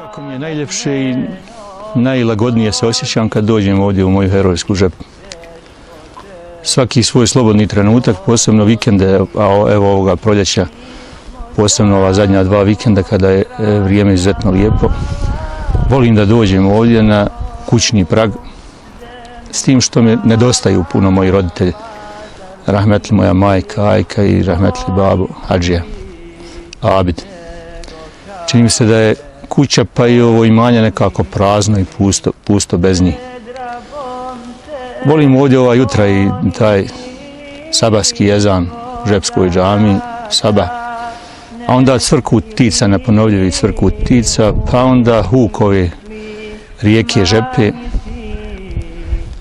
Kako mi je najljepše i najlagodnije se osjećam kad dođem ovdje u moju herojsku žepu. Svaki svoj slobodni trenutak, posebno vikende, a evo ovoga proljeća, posebno ova zadnja dva vikenda kada je e, vrijeme izuzetno lijepo, volim da dođem ovdje na kućni prag, s tim što mi nedostaju puno moji roditelji. Rahmetli moja majka, Ajka i rahmetli babu, Hadžija, Abid. Čini mi se da je kuća pa i ovo imanje nekako prazno i pusto, pusto bez njih. Volim ovdje ova jutra i taj sabahski jezan u Žepskoj džami, sabah. A onda cvrku tica, neponovljivi cvrku tica, pa onda hukove rijeke Žepe,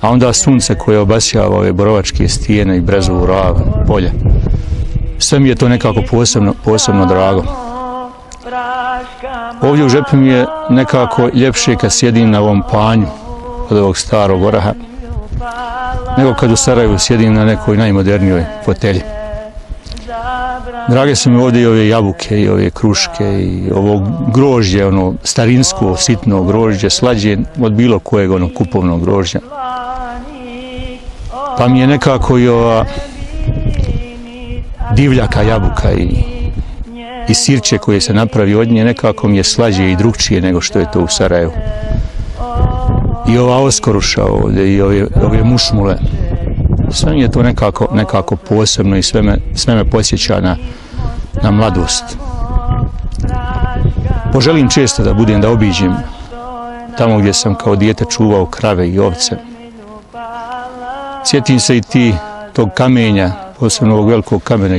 a onda sunce koje obasjava ove borovačke stijene i brezovu ravan, polje. Sve mi je to nekako posebno, posebno drago. Ovdje u žepi mi je nekako ljepše kad sjedim na ovom panju od ovog starog oraha, nego kad u Sarajevu sjedim na nekoj najmodernijoj fotelji. Drage su mi ovdje i ove jabuke i ove kruške i ovo grožđe, ono starinsko, sitno grožđe, slađe od bilo kojeg ono kupovnog grožđa. Pa mi je nekako i ova divljaka jabuka i, i sirće koje se napravi od nje, nekako mi je slađe i drugčije nego što je to u Sarajevu. I ova oskoruša ovdje i ove, ove mušmule, sve mi je to nekako, nekako posebno i sve me, sve me posjeća na, na mladost. Poželim često da budem, da obiđem tamo gdje sam kao dijete čuvao krave i ovce. Sjetim se i ti tog kamenja, posebno ovog velikog kamena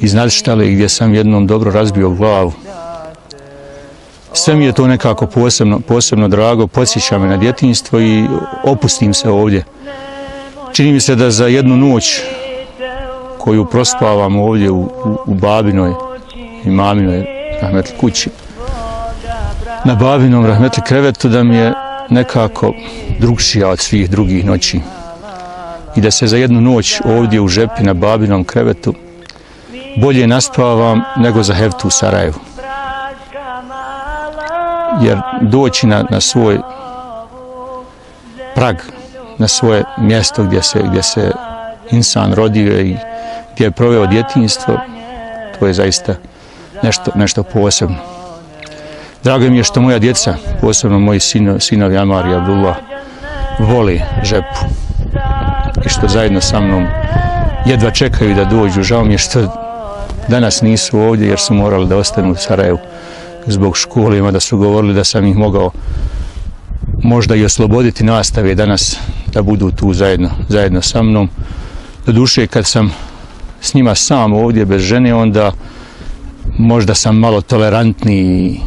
iz nadštale gdje sam jednom dobro razbio glavu. Sve mi je to nekako posebno, posebno drago, podsjeća me na djetinjstvo i opustim se ovdje. Čini mi se da za jednu noć koju prospavam ovdje u, u, u babinoj i maminoj rahmetli kući, na babinom rahmetli krevetu da mi je nekako drugšija od svih drugih noći i da se za jednu noć ovdje u žepi na babinom krevetu bolje naspavam nego za heftu u Sarajevu. Jer doći na, na svoj prag, na svoje mjesto gdje se, gdje se insan rodio i gdje je proveo djetinjstvo, to je zaista nešto, nešto posebno. Drago mi je što moja djeca, posebno moji sino, sinovi Amar i Abdullah, voli žepu i što zajedno sa mnom jedva čekaju da dođu. Žao mi je što danas nisu ovdje jer su morali da ostanu u Sarajevu zbog škole, da su govorili da sam ih mogao možda i osloboditi nastave danas da budu tu zajedno, zajedno sa mnom. Do duše kad sam s njima sam ovdje bez žene, onda možda sam malo tolerantni i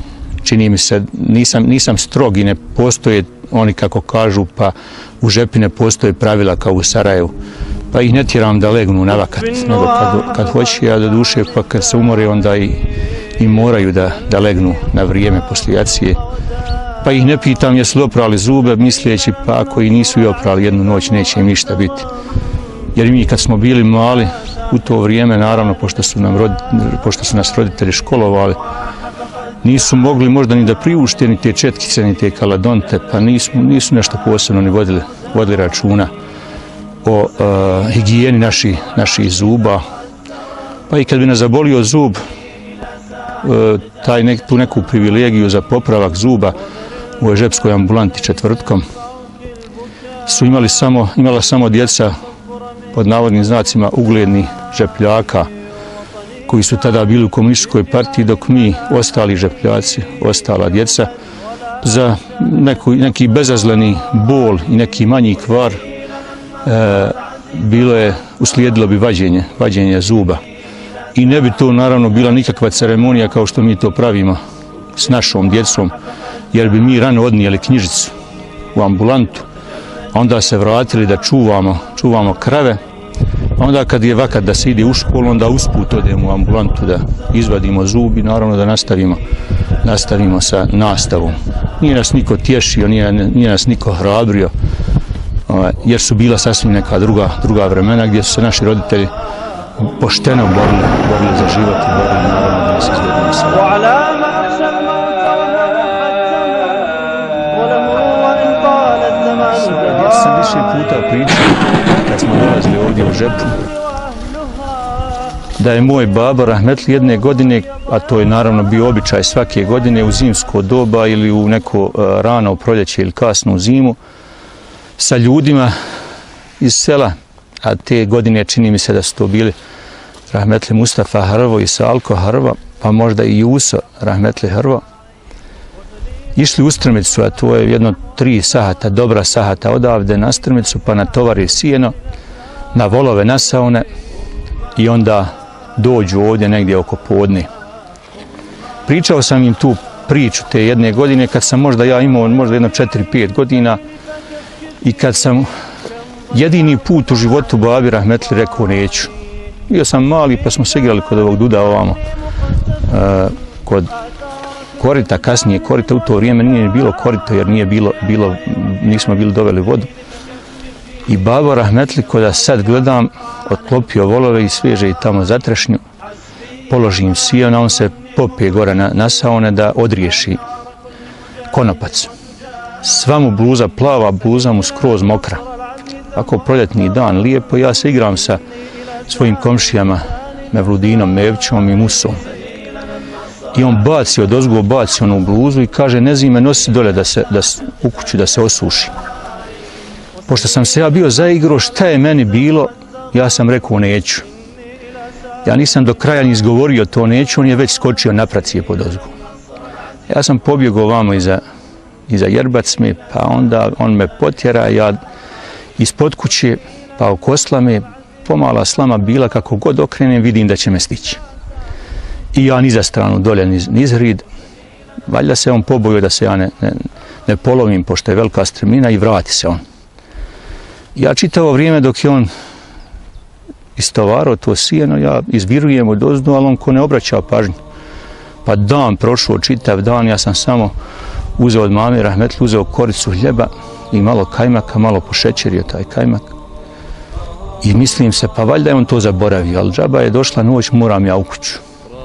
čini mi se, nisam, nisam strog i ne postoje oni kako kažu, pa u žepi ne postoje pravila kao u Sarajevu. Pa ih ne tjeram da legnu na vakat, nego kad, kad hoće ja do duše, pa kad se umore, onda i, i moraju da, da legnu na vrijeme poslijacije. Pa ih ne pitam jesu li oprali zube, mislijeći pa ako i nisu i oprali jednu noć, neće im ništa biti. Jer mi kad smo bili mali, u to vrijeme, naravno, pošto su, nam rodi, pošto su nas roditelji školovali, nisu mogli možda ni da priušte ni te četkice, ni te kaladonte, pa nisu, nisu nešto posebno ni vodili, vodili računa o e, higijeni naši, naših zuba. Pa i kad bi nas zabolio zub, e, taj nek, tu neku privilegiju za popravak zuba u Ežepskoj ambulanti četvrtkom, su imali samo, imala samo djeca pod navodnim znacima ugledni žepljaka, koji su tada bili u komunističkoj partiji, dok mi, ostali žepljaci, ostala djeca, za neku, neki bezazleni bol i neki manji kvar, e, bilo je, uslijedilo bi vađenje, vađenje zuba. I ne bi to naravno bila nikakva ceremonija kao što mi to pravimo s našom djecom, jer bi mi rano odnijeli knjižicu u ambulantu, onda se vratili da čuvamo, čuvamo krave, onda kad je vakat da se ide u školu, onda usput odemo u ambulantu da izvadimo zubi, naravno da nastavimo, nastavimo sa nastavom. Nije nas niko tješio, nije, nije nas niko hrabrio, Ovaj, jer su bila sasvim neka druga, druga vremena gdje su se naši roditelji pošteno borili, borili za život i borili naravno da nas izgledamo sve. Ja sam više puta pričao kad smo dolazili ovdje u žepu da je moj baba Rahmetli jedne godine, a to je naravno bio običaj svake godine u zimsko doba ili u neko eh, rano proljeće ili kasnu zimu, sa ljudima iz sela, a te godine čini mi se da su to bili Rahmetli Mustafa Hrvo i Salko Hrvo, pa možda i Juso Rahmetli Hrvo, išli u Strmicu, a to je jedno tri sahata, dobra sahata odavde na Strmicu, pa na tovari sijeno, na volove nasaone i onda dođu ovdje negdje oko podne. Pričao sam im tu priču te jedne godine kad sam možda ja imao možda jedno 4-5 godina i kad sam jedini put u životu babi Rahmetli rekao neću. Bio sam mali pa smo se igrali kod ovog duda ovamo uh, kod korita, kasnije korita u to vrijeme nije bilo korito jer nije bilo, bilo nismo bili doveli vodu. I babo Rahmetli kada sad gledam otklopio volove i sveže i tamo zatrešnju položim sijona, on se popije gore na, na saone da odriješi konopac. Sva mu bluza plava, bluza mu skroz mokra. Ako proljetni dan lijepo, ja se igram sa svojim komšijama Mevludinom, Mevćom i Musom. I on baci od ozgo, baci onu bluzu i kaže, ne zime, nosi dole da se, da, u kuću da se osuši. Pošto sam se ja bio zaigrao, šta je meni bilo, ja sam rekao neću. Ja nisam do kraja ni izgovorio to neću, on je već skočio na pracije pod ozgu. Ja sam pobjegao vamo iza, iza jerbac mi, pa onda on me potjera, ja ispod kuće, pa okosla me, pomala slama bila, kako god okrenem, vidim da će me stići. I ja ni za stranu dolje, niz, niz rid. Valjda se on pobojio da se ja ne, ne, ne polovim, pošto je velika stremina i vrati se on. Ja čitavo vrijeme dok je on istovaro to sijeno, ja izvirujem od ozdu, ali on ko ne obraća pažnju. Pa dan prošao, čitav dan, ja sam samo uzeo od mame Rahmetli, uzeo koricu hljeba i malo kajmaka, malo pošećerio taj kajmak. I mislim se, pa valjda je on to zaboravio, ali džaba je došla noć, moram ja u kuću.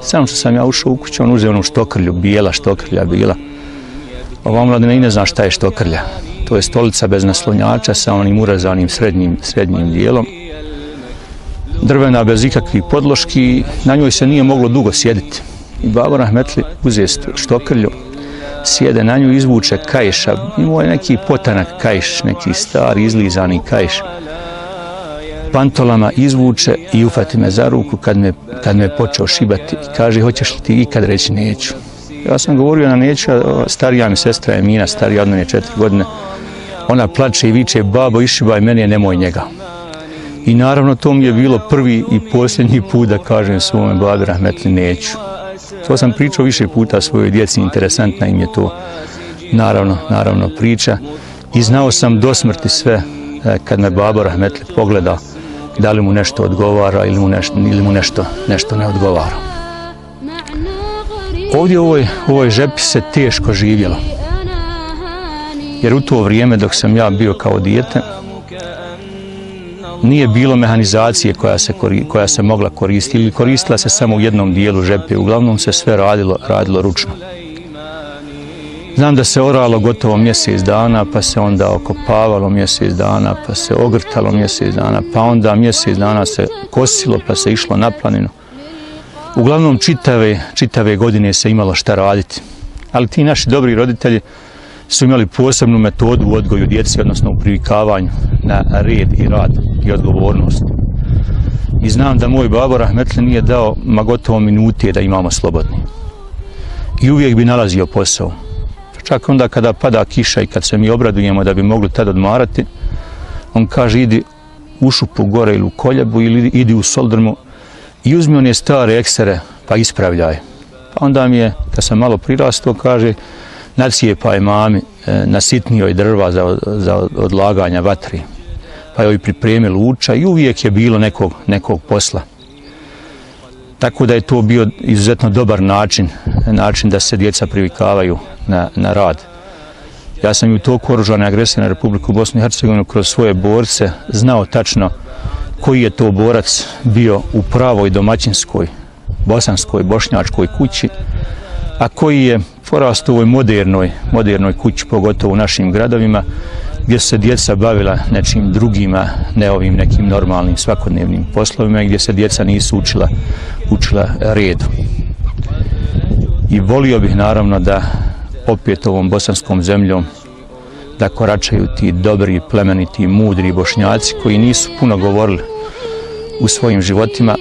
Samo što sam ja ušao u kuću, on uzeo onu štokrlju, bijela štokrlja bila. Ova mladina i ne zna šta je štokrlja. To je stolica bez naslonjača sa onim urazanim srednjim, srednjim dijelom. Drvena bez ikakvih podloški, na njoj se nije moglo dugo sjediti. I babo Rahmetli uze štokrlju, sjede na nju, izvuče kajša. Imao je neki potanak kajš, neki stari izlizani kajš pantolama izvuče i ufati me za ruku kad me, kad me počeo šibati i kaže hoćeš li ti ikad reći neću. Ja sam govorio na neću, starija mi sestra je Mina, starija od mene četiri godine. Ona plače i viče, babo išibaj, meni je nemoj njega. I naravno to mi je bilo prvi i posljednji put da kažem svome Badu Rahmetli neću. To sam pričao više puta svojoj djeci, interesantna im je to naravno, naravno priča. I znao sam do smrti sve e, kad me babo Rahmetli pogleda da li mu nešto odgovara ili mu nešto, ili mu nešto, nešto ne odgovara. Ovdje u ovoj, u ovoj žepi se teško živjelo. Jer u to vrijeme dok sam ja bio kao dijete, nije bilo mehanizacije koja se, koja se mogla koristiti ili koristila se samo u jednom dijelu žepe. Uglavnom se sve radilo, radilo ručno. Znam da se oralo gotovo mjesec dana, pa se onda okopavalo mjesec dana, pa se ogrtalo mjesec dana, pa onda mjesec dana se kosilo, pa se išlo na planinu. Uglavnom čitave, čitave godine se imalo šta raditi. Ali ti naši dobri roditelji su imali posebnu metodu u odgoju djeci, odnosno u privikavanju na red i rad i odgovornost. I znam da moj babo Rahmetli nije dao ma gotovo minutije da imamo slobodni. I uvijek bi nalazio posao čak onda kada pada kiša i kad se mi obradujemo da bi mogli tad odmarati, on kaže idi u šupu gore ili u koljebu ili idi u soldrmu i uzmi one stare eksere pa ispravljaj. Pa onda mi je, kad sam malo prirastao, kaže nacijepaj mami e, na sitnijoj drva za, za odlaganja vatri. Pa joj pripremi luča i uvijek je bilo nekog, nekog posla. Tako da je to bio izuzetno dobar način, način da se djeca privikavaju na, na rad. Ja sam i u toku oružane agresije na Republiku Bosnu i Hercegovinu kroz svoje borce znao tačno koji je to borac bio u pravoj domaćinskoj, bosanskoj, bošnjačkoj kući, a koji je porast u ovoj modernoj, modernoj kući, pogotovo u našim gradovima, gdje su se djeca bavila nečim drugima, ne ovim nekim normalnim svakodnevnim poslovima, gdje se djeca nisu učila, učila redu. I volio bih naravno da opet ovom bosanskom zemljom da koračaju ti dobri, plemeniti, mudri bošnjaci koji nisu puno govorili u svojim životima,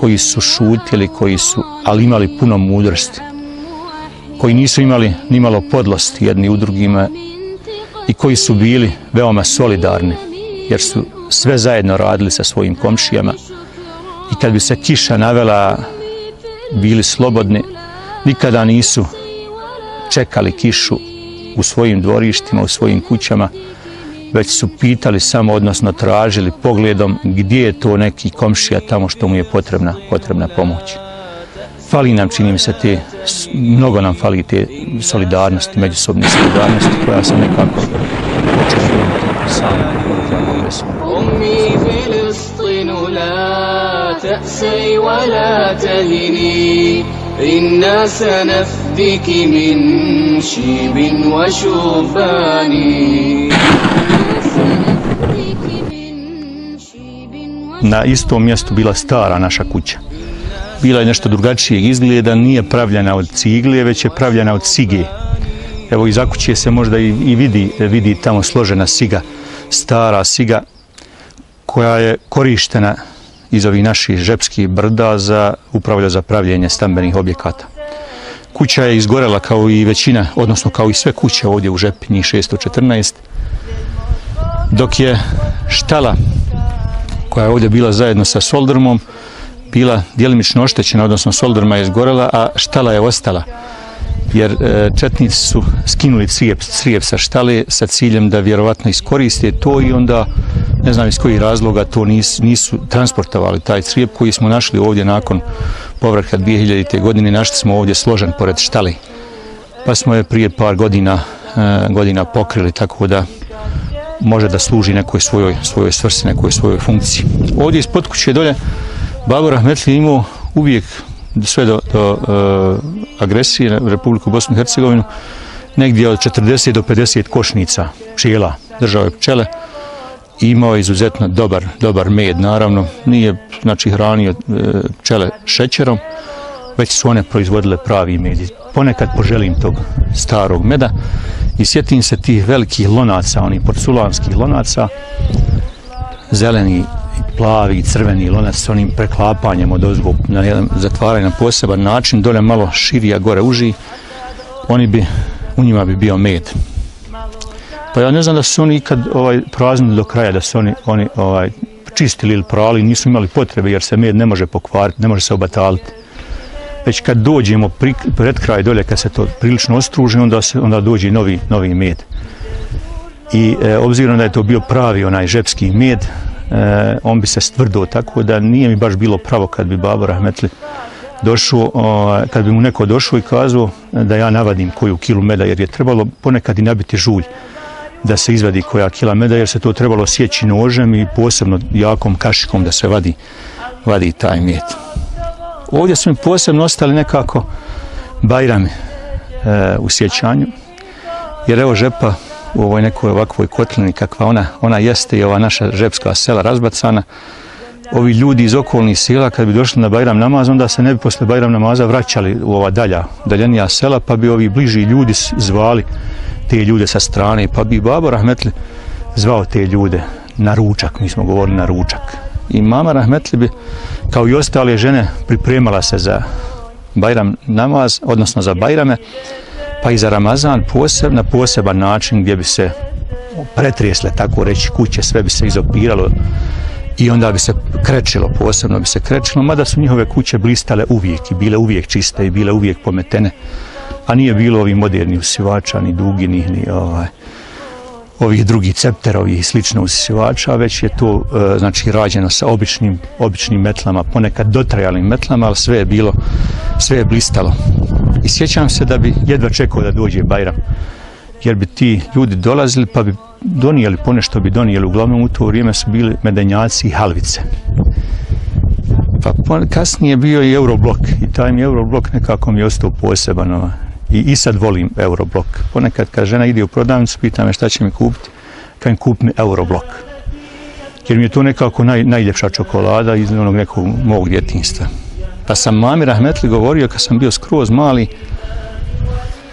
koji su šutili, koji su, ali imali puno mudrosti, koji nisu imali ni malo jedni u drugima i koji su bili veoma solidarni, jer su sve zajedno radili sa svojim komšijama i kad bi se kiša navela, bili slobodni, nikada nisu čekali kišu u svojim dvorištima, u svojim kućama, već su pitali samo, odnosno tražili pogledom gdje je to neki komšija tamo što mu je potrebna, potrebna pomoć Fali nam, čini mi se, te, mnogo nam fali te solidarnosti, međusobne solidarnosti koja se nekako počela samo oružanom agresijom. تأسي ولا تهني إنا سنفدك من شيب وشوفان Na istom mjestu bila stara naša kuća. Bila je nešto drugačijeg izgleda, nije pravljena od cigle, već je pravljena od sige. Evo iza kuće se možda i, i vidi, vidi tamo složena siga, stara siga koja je korištena iz ovih naših žepskih brda za upravlja za pravljenje stambenih objekata. Kuća je izgorela kao i većina, odnosno kao i sve kuće ovdje u Žepni 614, dok je štala koja je ovdje bila zajedno sa Soldrmom, bila dijelimično oštećena, odnosno soldruma je izgorela, a štala je ostala. Jer e, četnici su skinuli crijep, crijep sa štale sa ciljem da vjerovatno iskoriste to i onda ne znam iz kojih razloga to nis, nisu transportovali taj crijep koji smo našli ovdje nakon povrha 2000. godine našli smo ovdje složen pored štali pa smo je prije par godina e, godina pokrili tako da može da služi nekoj svojoj, svojoj svrsi, nekoj svojoj funkciji. Ovdje ispod kuće dolje Babo Rahmetli imao uvijek sve do, do uh, agresije na Republiku Bosnu i Hercegovinu negdje od 40 do 50 košnica pčela, držao je pčele. Imao je izuzetno dobar, dobar med, naravno, nije znači hranio e, pčele šećerom, već su one proizvodile pravi med. Ponekad poželim tog starog meda. I sjetim se tih velikih lonaca, onih porculanskih lonaca, zeleni, plavi, i crveni lonac s onim preklapanjem od ozgo na jedan zatvaranje na poseban način, dole malo širija, gore uži, oni bi, u njima bi bio med. Pa ja ne znam da su oni ikad ovaj, praznili do kraja, da su oni, oni ovaj, čistili ili prali, nisu imali potrebe jer se med ne može pokvariti, ne može se obataliti. Već kad dođemo pri, pred kraj dolje, kad se to prilično ostruži, onda, se, onda dođe novi, novi med. I e, obzirom da je to bio pravi onaj žepski med, e, on bi se stvrdo tako da nije mi baš bilo pravo kad bi Babo Rahmetli došao, o, kad bi mu neko došao i kazao da ja navadim koju kilu meda, jer je trebalo ponekad i nabiti žulj da se izvadi koja kila meda, jer se to trebalo sjeći nožem i posebno jakom kašikom da se vadi, vadi taj mjet. Ovdje su mi posebno ostali nekako bajrami e, u sjećanju, jer evo žepa u ovoj nekoj ovakvoj kotlini kakva ona, ona jeste i ova naša žepska sela razbacana, ovi ljudi iz okolnih sela kad bi došli na Bajram namaz, onda se ne bi posle Bajram namaza vraćali u ova dalja, daljenija sela, pa bi ovi bliži ljudi zvali te ljude sa strane, pa bi babo Rahmetli zvao te ljude na ručak, mi smo govorili na ručak. I mama Rahmetli bi, kao i ostale žene, pripremala se za Bajram namaz, odnosno za Bajrame, pa i za Ramazan poseb, na poseban način gdje bi se pretresle, tako reći, kuće, sve bi se izopiralo i onda bi se krećilo, posebno bi se krećilo, mada su njihove kuće blistale uvijek i bile uvijek čiste i bile uvijek pometene a nije bilo ovih modernih usivača, ni duginih, ni ovaj, ovih drugih cepterovi i slično usivača, već je to e, znači rađeno sa običnim, običnim metlama, ponekad dotrajalim metlama, ali sve je bilo, sve je blistalo. I sjećam se da bi jedva čekao da dođe Bajram, jer bi ti ljudi dolazili pa bi donijeli ponešto bi donijeli, uglavnom u to vrijeme su bili medenjaci i halvice. Pa kasnije bio i Euroblok i taj mi Euroblok nekako mi je ostao poseban, Ova. i, i sad volim Euroblok. Ponekad kad žena ide u prodavnicu, pita me šta će mi kupiti, kajem kup mi Euroblok. Jer mi je to nekako naj, najljepša čokolada iz onog nekog mog djetinjstva. Pa sam mami Rahmetli govorio kad sam bio skroz mali,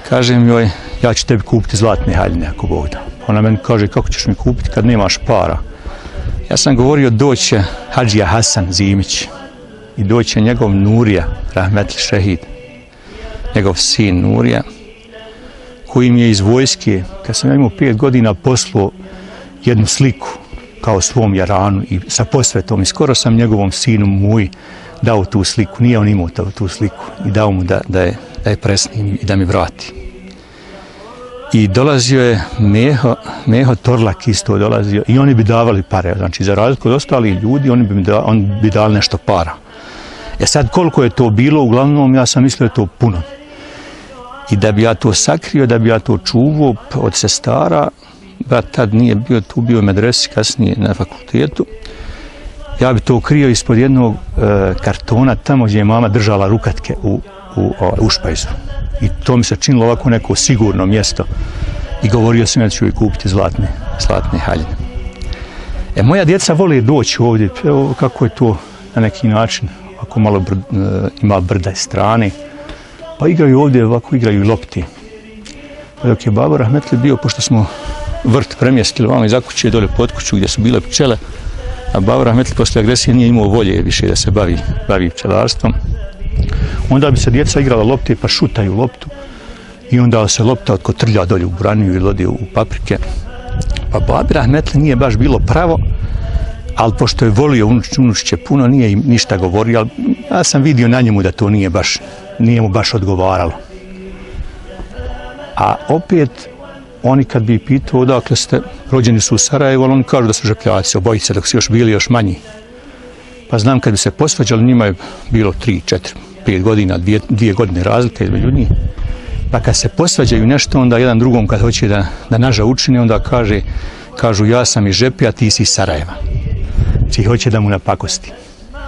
kažem joj, ja ću tebi kupiti zlatne haljine ako Bog da. Ona meni kaže, kako ćeš mi kupiti kad nemaš para? Ja sam govorio, doće Hadžija Hasan Zimić i doće njegov Nurija, Rahmetli Šehid, njegov sin Nurija, koji mi je iz vojske, kad sam ja imao pet godina, poslao jednu sliku kao svom jaranu i sa posvetom i skoro sam njegovom sinu Muj dao tu sliku, nije on imao tu sliku i dao mu da, da, je, da je presnim i da mi vrati. I dolazio je Meho, Meho Torlak isto dolazio i oni bi davali pare, znači za razliku od ostalih ljudi, oni bi, da, on bi dali nešto para. E sad koliko je to bilo, uglavnom ja sam mislio da je to puno. I da bi ja to sakrio, da bi ja to čuvao od sestara, brat tad nije bio tu, bio u medresi, kasnije na fakultetu, ja bi to krio ispod jednog e, kartona tamo gdje je mama držala rukatke u, u, o, u špajzu. I to mi se činilo ovako neko sigurno mjesto. I govorio sam da ću i kupiti zlatne, zlatne haljine. E, moja djeca vole doći ovdje, evo kako je to na neki način, ako malo br, e, ima brda strane, pa igraju ovdje, ovako igraju lopti. Pa dok je babo Rahmetli bio, pošto smo vrt premjestili vamo iza kuće dole pod kuću gdje su bile pčele, a babo Rahmetli posle agresije nije imao volje više da se bavi, bavi pčelarstvom. Onda bi se djeca igrala lopte pa šutaju loptu i onda se lopta od kotrlja dolje u braniju i lodi u paprike. Pa babi Rahmetli nije baš bilo pravo, ali pošto je volio unuč, unučiće puno, nije im ništa govorio, ali ja sam vidio na njemu da to nije baš, nije mu baš odgovaralo. A opet, oni kad bi pitao odakle ste, rođeni su u Sarajevo, ali oni kažu da su žepljaci, obojice, dok su još bili još manji. Pa znam kad bi se posvađali, njima je bilo tri, četiri, pet godina, dvije, dvije godine razlike između njih. Pa kad se posvađaju nešto, onda jedan drugom kad hoće da, da naža učine, onda kaže, kažu ja sam iz Žepija, ti si iz Sarajeva. Ti hoće da mu napakosti.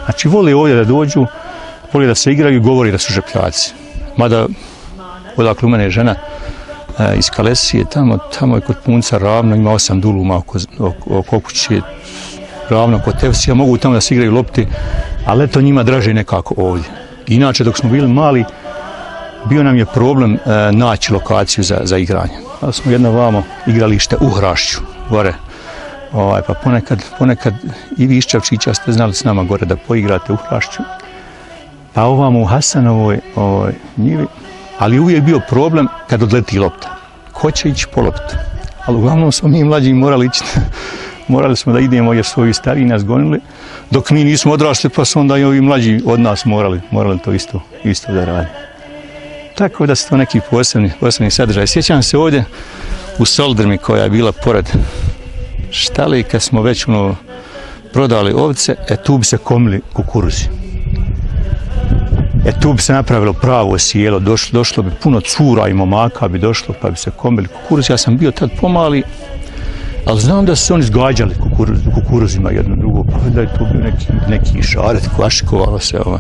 Znači vole ovdje da dođu, vole da se igraju i govori da su Žepljaci. Mada odakle u mene je žena E, iz Kalesije, tamo, tamo je kod punca ravno, ima osam duluma oko, oko, oko kuće, ravno kod Tevsija, mogu tamo da se igraju lopti, ali to njima draže nekako ovdje. Inače, dok smo bili mali, bio nam je problem e, naći lokaciju za, za igranje. Pa smo jedno vamo igralište u Hrašću, gore. Ovaj, pa ponekad, ponekad i vi Iščavčića ste znali s nama gore da poigrate u Hrašću. Pa ovamo u Hasanovoj ovaj, njivi, ali uvijek bio problem kad odleti lopta. Ko će ići po loptu? Ali uglavnom smo mi mlađi morali ići, morali smo da idemo jer su ovi stariji nas gonili, dok mi nismo odrasli pa su onda i ovi mlađi od nas morali, morali to isto, isto da radi. Tako da su to neki posebni, posebni sadržaj. Sjećam se ovdje u Soldrmi koja je bila pored štale kad smo već ono prodali ovce, e tu bi se komili kukuruzi. E tu bi se napravilo pravo sjelo, došlo, došlo bi puno cura i momaka bi došlo pa bi se komili kukuruz. Ja sam bio tad pomali, ali znam da su se oni zgađali kukuruz, kukuruzima jedno drugo, pa da je to bio neki, neki šaret, kvašikovalo se ovo.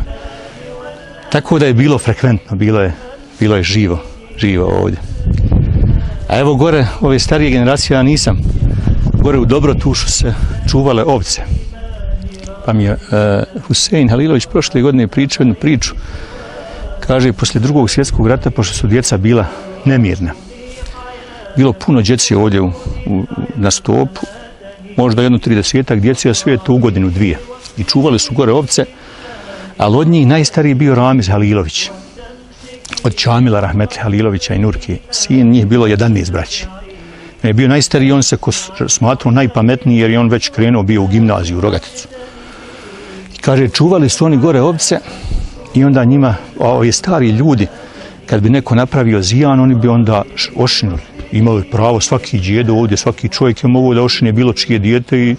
Tako da je bilo frekventno, bilo je, bilo je živo, živo ovdje. A evo gore, ove starije generacije, ja nisam, gore u Dobrotušu se čuvale ovce. Pa mi je uh, Husein Halilović prošle godine pričao jednu priču. Kaže, poslije drugog svjetskog rata, pošto su djeca bila nemirna, bilo puno djeci ovdje u, u, na stopu, možda jedno tridesetak djeci, a sve je to u godinu dvije. I čuvali su gore ovce, ali od njih najstariji bio Ramiz Halilović. Od Čamila Rahmetli Halilovića i Nurki, sin njih bilo 11 braći. On je bio najstariji, on se smatrao najpametniji jer je on već krenuo bio u gimnaziju u Rogaticu. Kaže, čuvali su oni gore ovce i onda njima, a ovi stari ljudi, kad bi neko napravio zijan, oni bi onda ošinuli. Imali pravo svaki djedo ovdje, svaki čovjek je mogo da ošine bilo čije dijete i,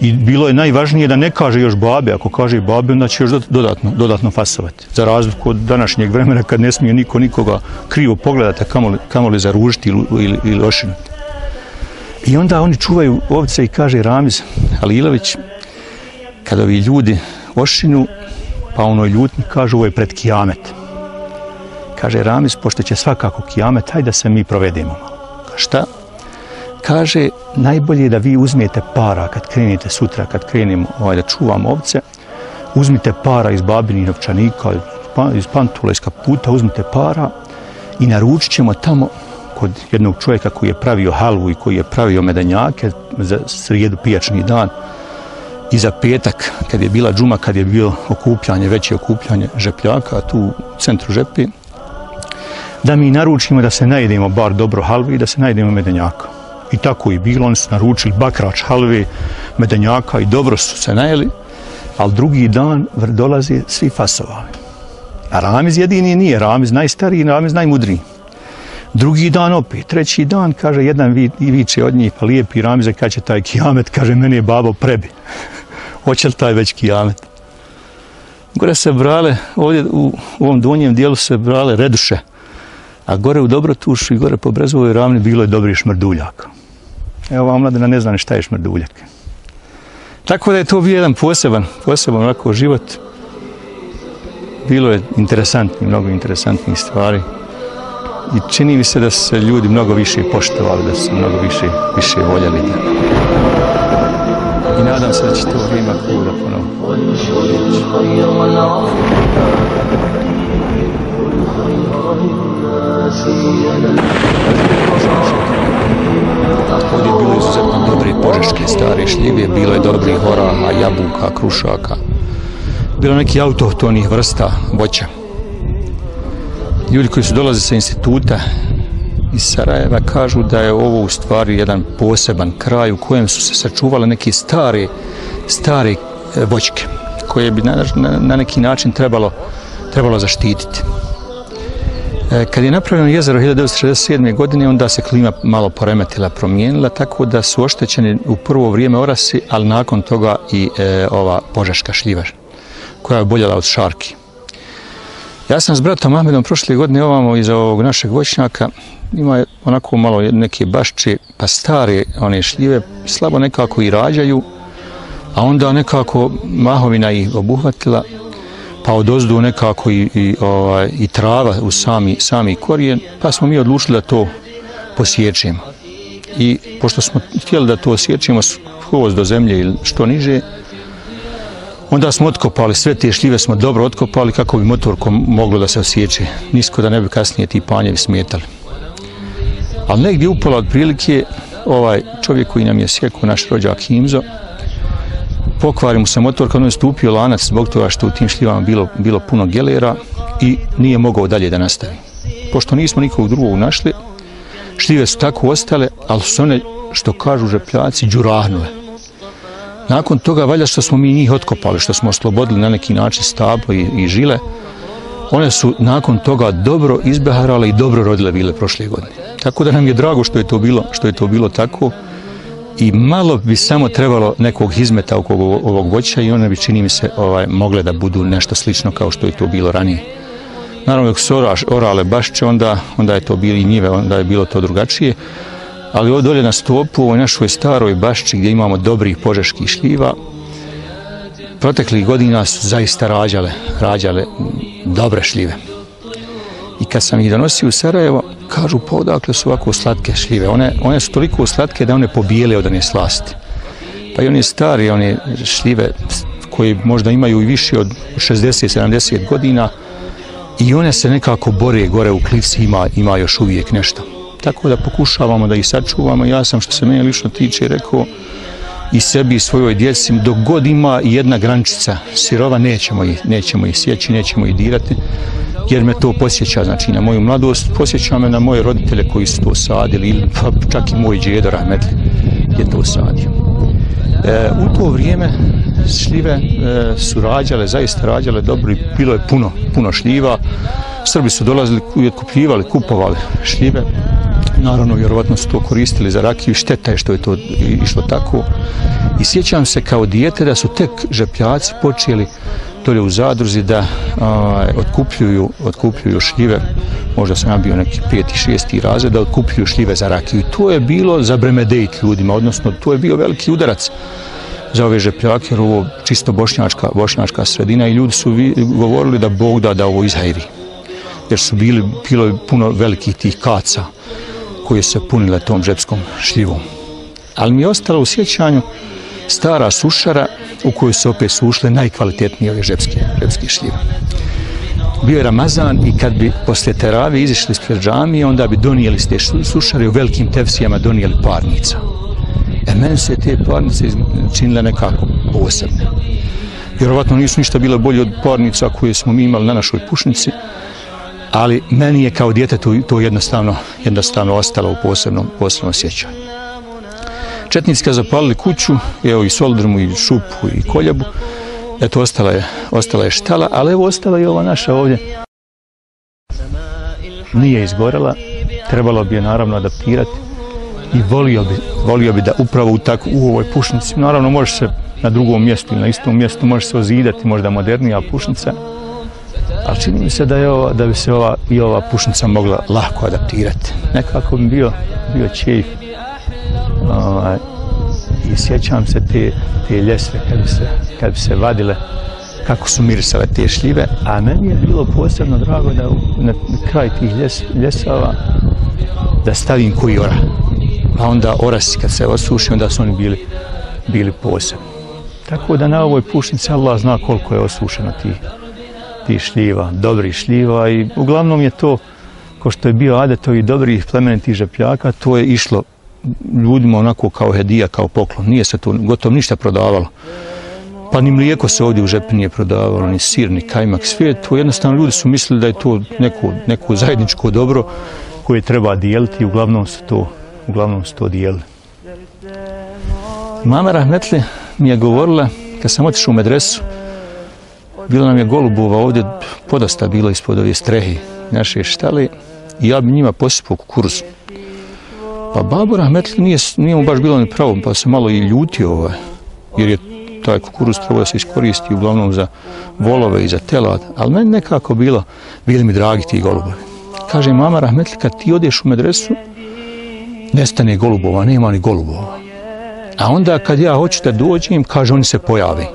i bilo je najvažnije da ne kaže još babe. Ako kaže babe, onda će još dodatno, dodatno fasovati. Za razliku od današnjeg vremena kad ne smije niko nikoga krivo pogledati, kamoli, kamoli zaružiti ili, ili, ili ošinuti. I onda oni čuvaju ovce i kaže Ramiz Halilović, Kad ovi ljudi ošinu, pa onoj ljutni kažu ovo je pred kijamet. Kaže Ramis, pošto će svakako kijamet, hajde da se mi provedemo. malo. šta? kaže, najbolje je da vi uzmete para kad krenete sutra, kad krenemo ovaj, da čuvamo ovce, uzmite para iz babinih novčanika, pa, iz pantula, iz kaputa, uzmite para i naručit ćemo tamo kod jednog čovjeka koji je pravio halvu i koji je pravio medanjake za srijedu pijačni dan i za petak kad je bila džuma, kad je bilo okupljanje, veće okupljanje žepljaka tu u centru žepi, da mi naručimo da se najedemo bar dobro halvi i da se najedemo medenjaka. I tako i bilo, oni su naručili bakrač halve, medenjaka i dobro su se najeli, ali drugi dan dolaze svi fasovali. A Ramiz jedini nije, Ramiz najstariji, Ramiz najmudriji. Drugi dan opet, treći dan, kaže, jedan vi, viče od njih, pa lijepi Ramize, kad će taj kijamet, kaže, meni je babo prebi. Hoće li taj već kijamet? Gore se brale, ovdje u, u ovom donjem dijelu se brale reduše, a gore u Dobrotušu i gore po Brezovoj ravni bilo je dobri šmrduljak. Evo vam mladina ne zna šta je šmrduljak. Tako da je to bio jedan poseban, poseban onako život. Bilo je interesantni, mnogo interesantnih stvari. I čini mi se da se ljudi mnogo više poštovali, da su mnogo više, više voljeli. I nadam se da će to vrijeme kuda ponovno. Ovdje je bilo izuzetno dobre požeške stare šljive, bilo je dobrih oraha, jabuka, krušaka. Bilo neki autohtonih vrsta voća. Ljudi koji su dolaze sa instituta iz Sarajeva kažu da je ovo u stvari jedan poseban kraj u kojem su se sačuvale neke stare, stare e, voćke koje bi na, na, na neki način trebalo, trebalo zaštititi. E, kad je napravljeno jezero 1967. godine, onda se klima malo poremetila, promijenila, tako da su oštećeni u prvo vrijeme orasi, ali nakon toga i e, ova požeška šljiva, koja je boljela od šarki. Ja sam s bratom Ahmedom prošle godine ovamo iz ovog našeg voćnjaka, ima onako malo neke bašče, pa stare one šljive, slabo nekako i rađaju, a onda nekako mahovina ih obuhvatila, pa od ozdu nekako i, i, ovaj, i trava u sami, sami korijen, pa smo mi odlučili da to posjećemo. I pošto smo htjeli da to osjećamo skroz do zemlje ili što niže, onda smo otkopali, sve te šljive smo dobro otkopali kako bi motorko moglo da se osjeće, nisko da ne bi kasnije ti panjevi smetali. Ali negdje upala od prilike ovaj čovjek koji nam je sjekao, naš rođak Himzo, pokvari mu se motor kad on je stupio lanac zbog toga što u tim šljivama bilo, bilo puno gelera i nije mogao dalje da nastavi. Pošto nismo nikog drugog našli, šljive su tako ostale, ali su one, što kažu žepljaci, džurahnule. Nakon toga, valja što smo mi njih otkopali, što smo oslobodili na neki način stablo i, i žile, one su nakon toga dobro izbeharale i dobro rodile bile prošle godine. Tako da nam je drago što je to bilo, što je to bilo tako i malo bi samo trebalo nekog izmeta oko ovog voća i one bi čini mi se ovaj, mogle da budu nešto slično kao što je to bilo ranije. Naravno, ako su orale bašće, onda, onda je to bili i njive, onda je bilo to drugačije. Ali ovdje dolje na stopu, u našoj staroj bašći gdje imamo dobrih požeških šljiva, proteklih godina su zaista rađale, rađale dobre šljive. I kad sam ih donosio u Sarajevo, kažu pa odakle su ovako slatke šljive. One, one su toliko slatke da one pobijele od one slasti. Pa i oni stari, one šljive koji možda imaju i više od 60-70 godina i one se nekako bore gore u klici, ima, ima još uvijek nešto. Tako da pokušavamo da ih sačuvamo. Ja sam što se mene lično tiče rekao i sebi i svojoj djeci, dok god ima jedna grančica sirova, nećemo ih, nećemo ih sjeći, nećemo ih dirati jer me to posjeća, znači na moju mladost, posjeća me na moje roditelje koji su to sadili, ili pa čak i moj džedo Rahmetli je to sadio. E, u to vrijeme šljive e, su rađale, zaista rađale dobro i bilo je puno, puno šljiva. Srbi su dolazili i otkupljivali, kupovali šljive. Naravno, vjerovatno su to koristili za rakiju. Šteta je što je to išlo tako. I sjećam se kao dijete da su tek žepljaci počeli dolje u zadruzi da a, otkupljuju, otkupljuju šljive, možda sam ja bio neki peti, šesti razred, da otkupljuju šljive za rakiju. I to je bilo za bremedejt ljudima, odnosno to je bio veliki udarac za ove žepljake, jer ovo čisto bošnjačka, bošnjačka sredina i ljudi su vi, govorili da Bog da da ovo izhajri. Jer su bili, bilo puno velikih tih kaca koje se punile tom žepskom šljivom. Ali mi je ostalo u sjećanju stara sušara u kojoj su opet sušle najkvalitetnije ove žepske, žepske šljive. Bio je Ramazan i kad bi posle teravi izišli ispred džamije, onda bi donijeli ste sušare u velikim tefsijama donijeli parnica. E meni se te parnice činile nekako posebne. Vjerovatno nisu ništa bile bolje od parnica koje smo mi imali na našoj pušnici, ali meni je kao djete to, to jednostavno, jednostavno ostalo u posebnom, posebnom sjećanju. Četnici kad zapalili kuću, evo i Soldrmu, i Šupu, i Koljabu, eto ostala je, ostala je štala, ali evo ostala je ova naša ovdje. Nije izgorela, trebalo bi je naravno adaptirati i volio bi, volio bi da upravo u, tako, u ovoj pušnici, naravno može se na drugom mjestu ili na istom mjestu, može se ozidati možda modernija pušnica, ali čini mi se da, je ova, da bi se ova, i ova pušnica mogla lako adaptirati. Nekako bi bio, bio čejf ovaj, i sjećam se te, te ljestve kad bi, se, kad bi se vadile kako su mirisale te šljive, a meni je bilo posebno drago da na, na kraj tih ljes, ljesava da stavim koji ora. A onda orasi kad se osuši, onda su oni bili, bili posebni. Tako da na ovoj pušnici Allah zna koliko je osušeno ti, ti šljiva, dobri šljiva i uglavnom je to, ko što je bio adetovi dobrih plemenitih žepljaka, to je išlo ljudima onako kao hedija, kao poklon. Nije se to gotovo ništa prodavalo. Pa ni mlijeko se ovdje u žepi nije prodavalo, ni sir, ni kajmak, sve to. Jednostavno ljudi su mislili da je to neko, neko zajedničko dobro koje treba dijeliti uglavnom su to, uglavnom su to dijelili. Mama Rahmetli mi je govorila, kad sam otišao u medresu, bilo nam je golubova ovdje, podosta bilo ispod ove strehe naše štale, i ja bi njima posipao kukuruz. Pa Babo Rahmetli nije, nije mu baš bilo ni pravo, pa se malo i ljutio ovaj, jer je taj kukuruz trebao da se iskoristi uglavnom za volove i za telad, ali meni nekako bilo, bili mi dragi ti golubovi. Kaže mama Rahmetli, kad ti odeš u medresu, nestane golubova, nema ni golubova. A onda kad ja hoću da dođem, kaže, oni se pojavi.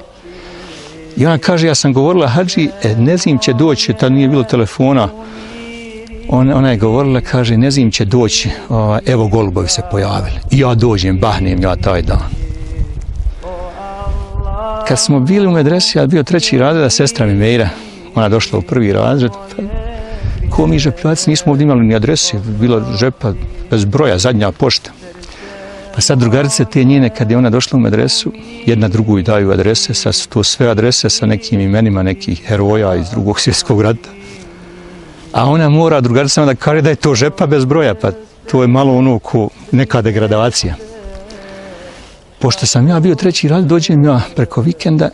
I ona kaže, ja sam govorila, hađi, e, Nezim će doći, tad nije bilo telefona, Ona, ona je govorila, kaže, Nezim će doći, o, evo golubovi se pojavili. I ja dođem, bahnem ja taj dan. Kad smo bili u medresi, ja bio treći razred, a sestra mi Meira, ona došla u prvi razred, ko mi žepljaci, nismo ovdje imali ni adrese, bila žepa bez broja, zadnja pošta. Pa sad drugarice te njene, kad je ona došla u medresu, jedna drugu i daju adrese, sad su to sve adrese sa nekim imenima nekih heroja iz drugog svjetskog rata. A ona mora drugaricama da kaže da je to žepa bez broja, pa to je malo ono ko neka degradacija. Pošto sam ja bio treći rad, dođem ja preko vikenda,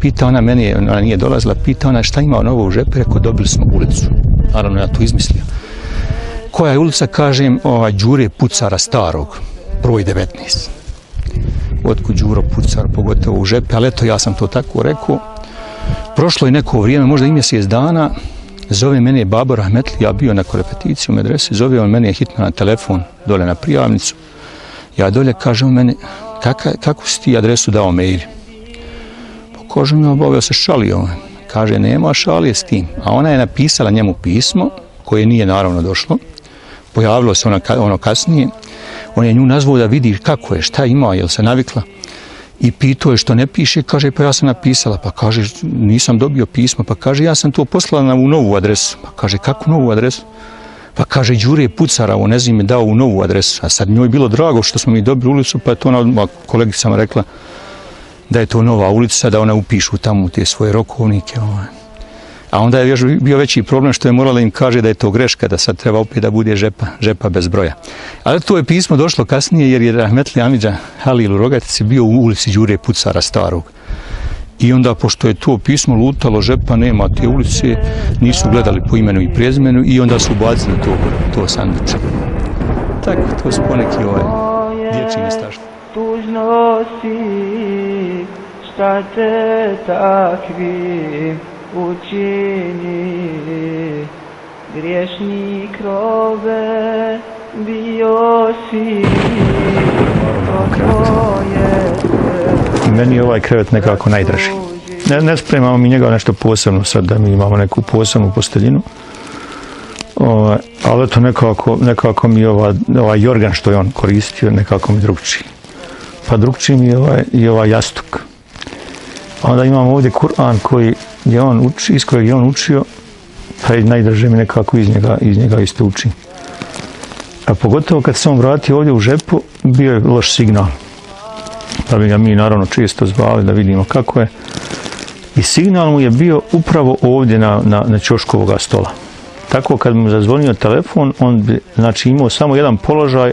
pita ona meni, ona nije dolazila, pita ona šta ima novo u žepu, rekao dobili smo ulicu. Naravno ja to izmislio. Koja je ulica, kažem, ovaj, Đure Pucara starog, broj 19. Otkud Đuro Pucar, pogotovo u žepe, ali eto ja sam to tako rekao. Prošlo je neko vrijeme, možda i mjesec dana, zove mene Babo Rahmetli, ja bio na korepeticiju u medresi, zove on mene hitno na telefon, dole na prijavnicu. Ja dolje kažem meni, kaka, kako si ti adresu dao mail? Pa kaže mi, obavio se šalio. Kaže, nema šalije s tim. A ona je napisala njemu pismo, koje nije naravno došlo. Pojavilo se ona, ono kasnije. On je nju nazvao da vidi kako je, šta ima, jel se navikla. I pitao je što ne piše, kaže, pa ja sam napisala. Pa kaže, nisam dobio pismo. Pa kaže, ja sam to poslala na u novu adresu. Pa kaže, kako novu adresu? Pa kaže, Đure Pucara, on ne znam, je dao u novu adresu. A sad njoj bilo drago što smo mi dobili ulicu, pa je to ona kolegicama rekla da je to nova ulica, da ona upišu tamo te svoje rokovnike. Ovaj. A onda je još bio veći problem što je morala im kaže da je to greška, da sad treba opet da bude žepa, žepa bez broja. Ali to je pismo došlo kasnije jer je Rahmetli Amidža Halil u Rogatici bio u ulici Đure Pucara starog. I onda, pošto je to pismo lutalo, žepa nema te ulice, nisu gledali po imenu i prezimenu i onda su bacili to, to sanduče. Tako, to su poneki ovaj dječji nestašni. Tužno si, šta te takvi učini, griješni krove bio si, I meni je ovaj krevet nekako najdraži. Ne, ne spremamo mi njega nešto posebno sad da mi imamo neku posebnu posteljinu. O, ovaj, ali to nekako, nekako mi ova, ovaj jorgan što je on koristio, nekako mi drugčiji. pa drugčiji mi je ovaj, i ovaj jastuk. Onda imamo ovdje Kur'an koji je on uči, iz kojeg je on učio, pa je najdraže mi nekako iz njega, iz njega isto uči. A pogotovo kad se on vratio ovdje u žepu, bio je loš signal. Pa bi ga mi naravno često zvali da vidimo kako je. I signal mu je bio upravo ovdje na, na, na čoškovoga stola. Tako kad mu zazvonio telefon, on bi znači, imao samo jedan položaj,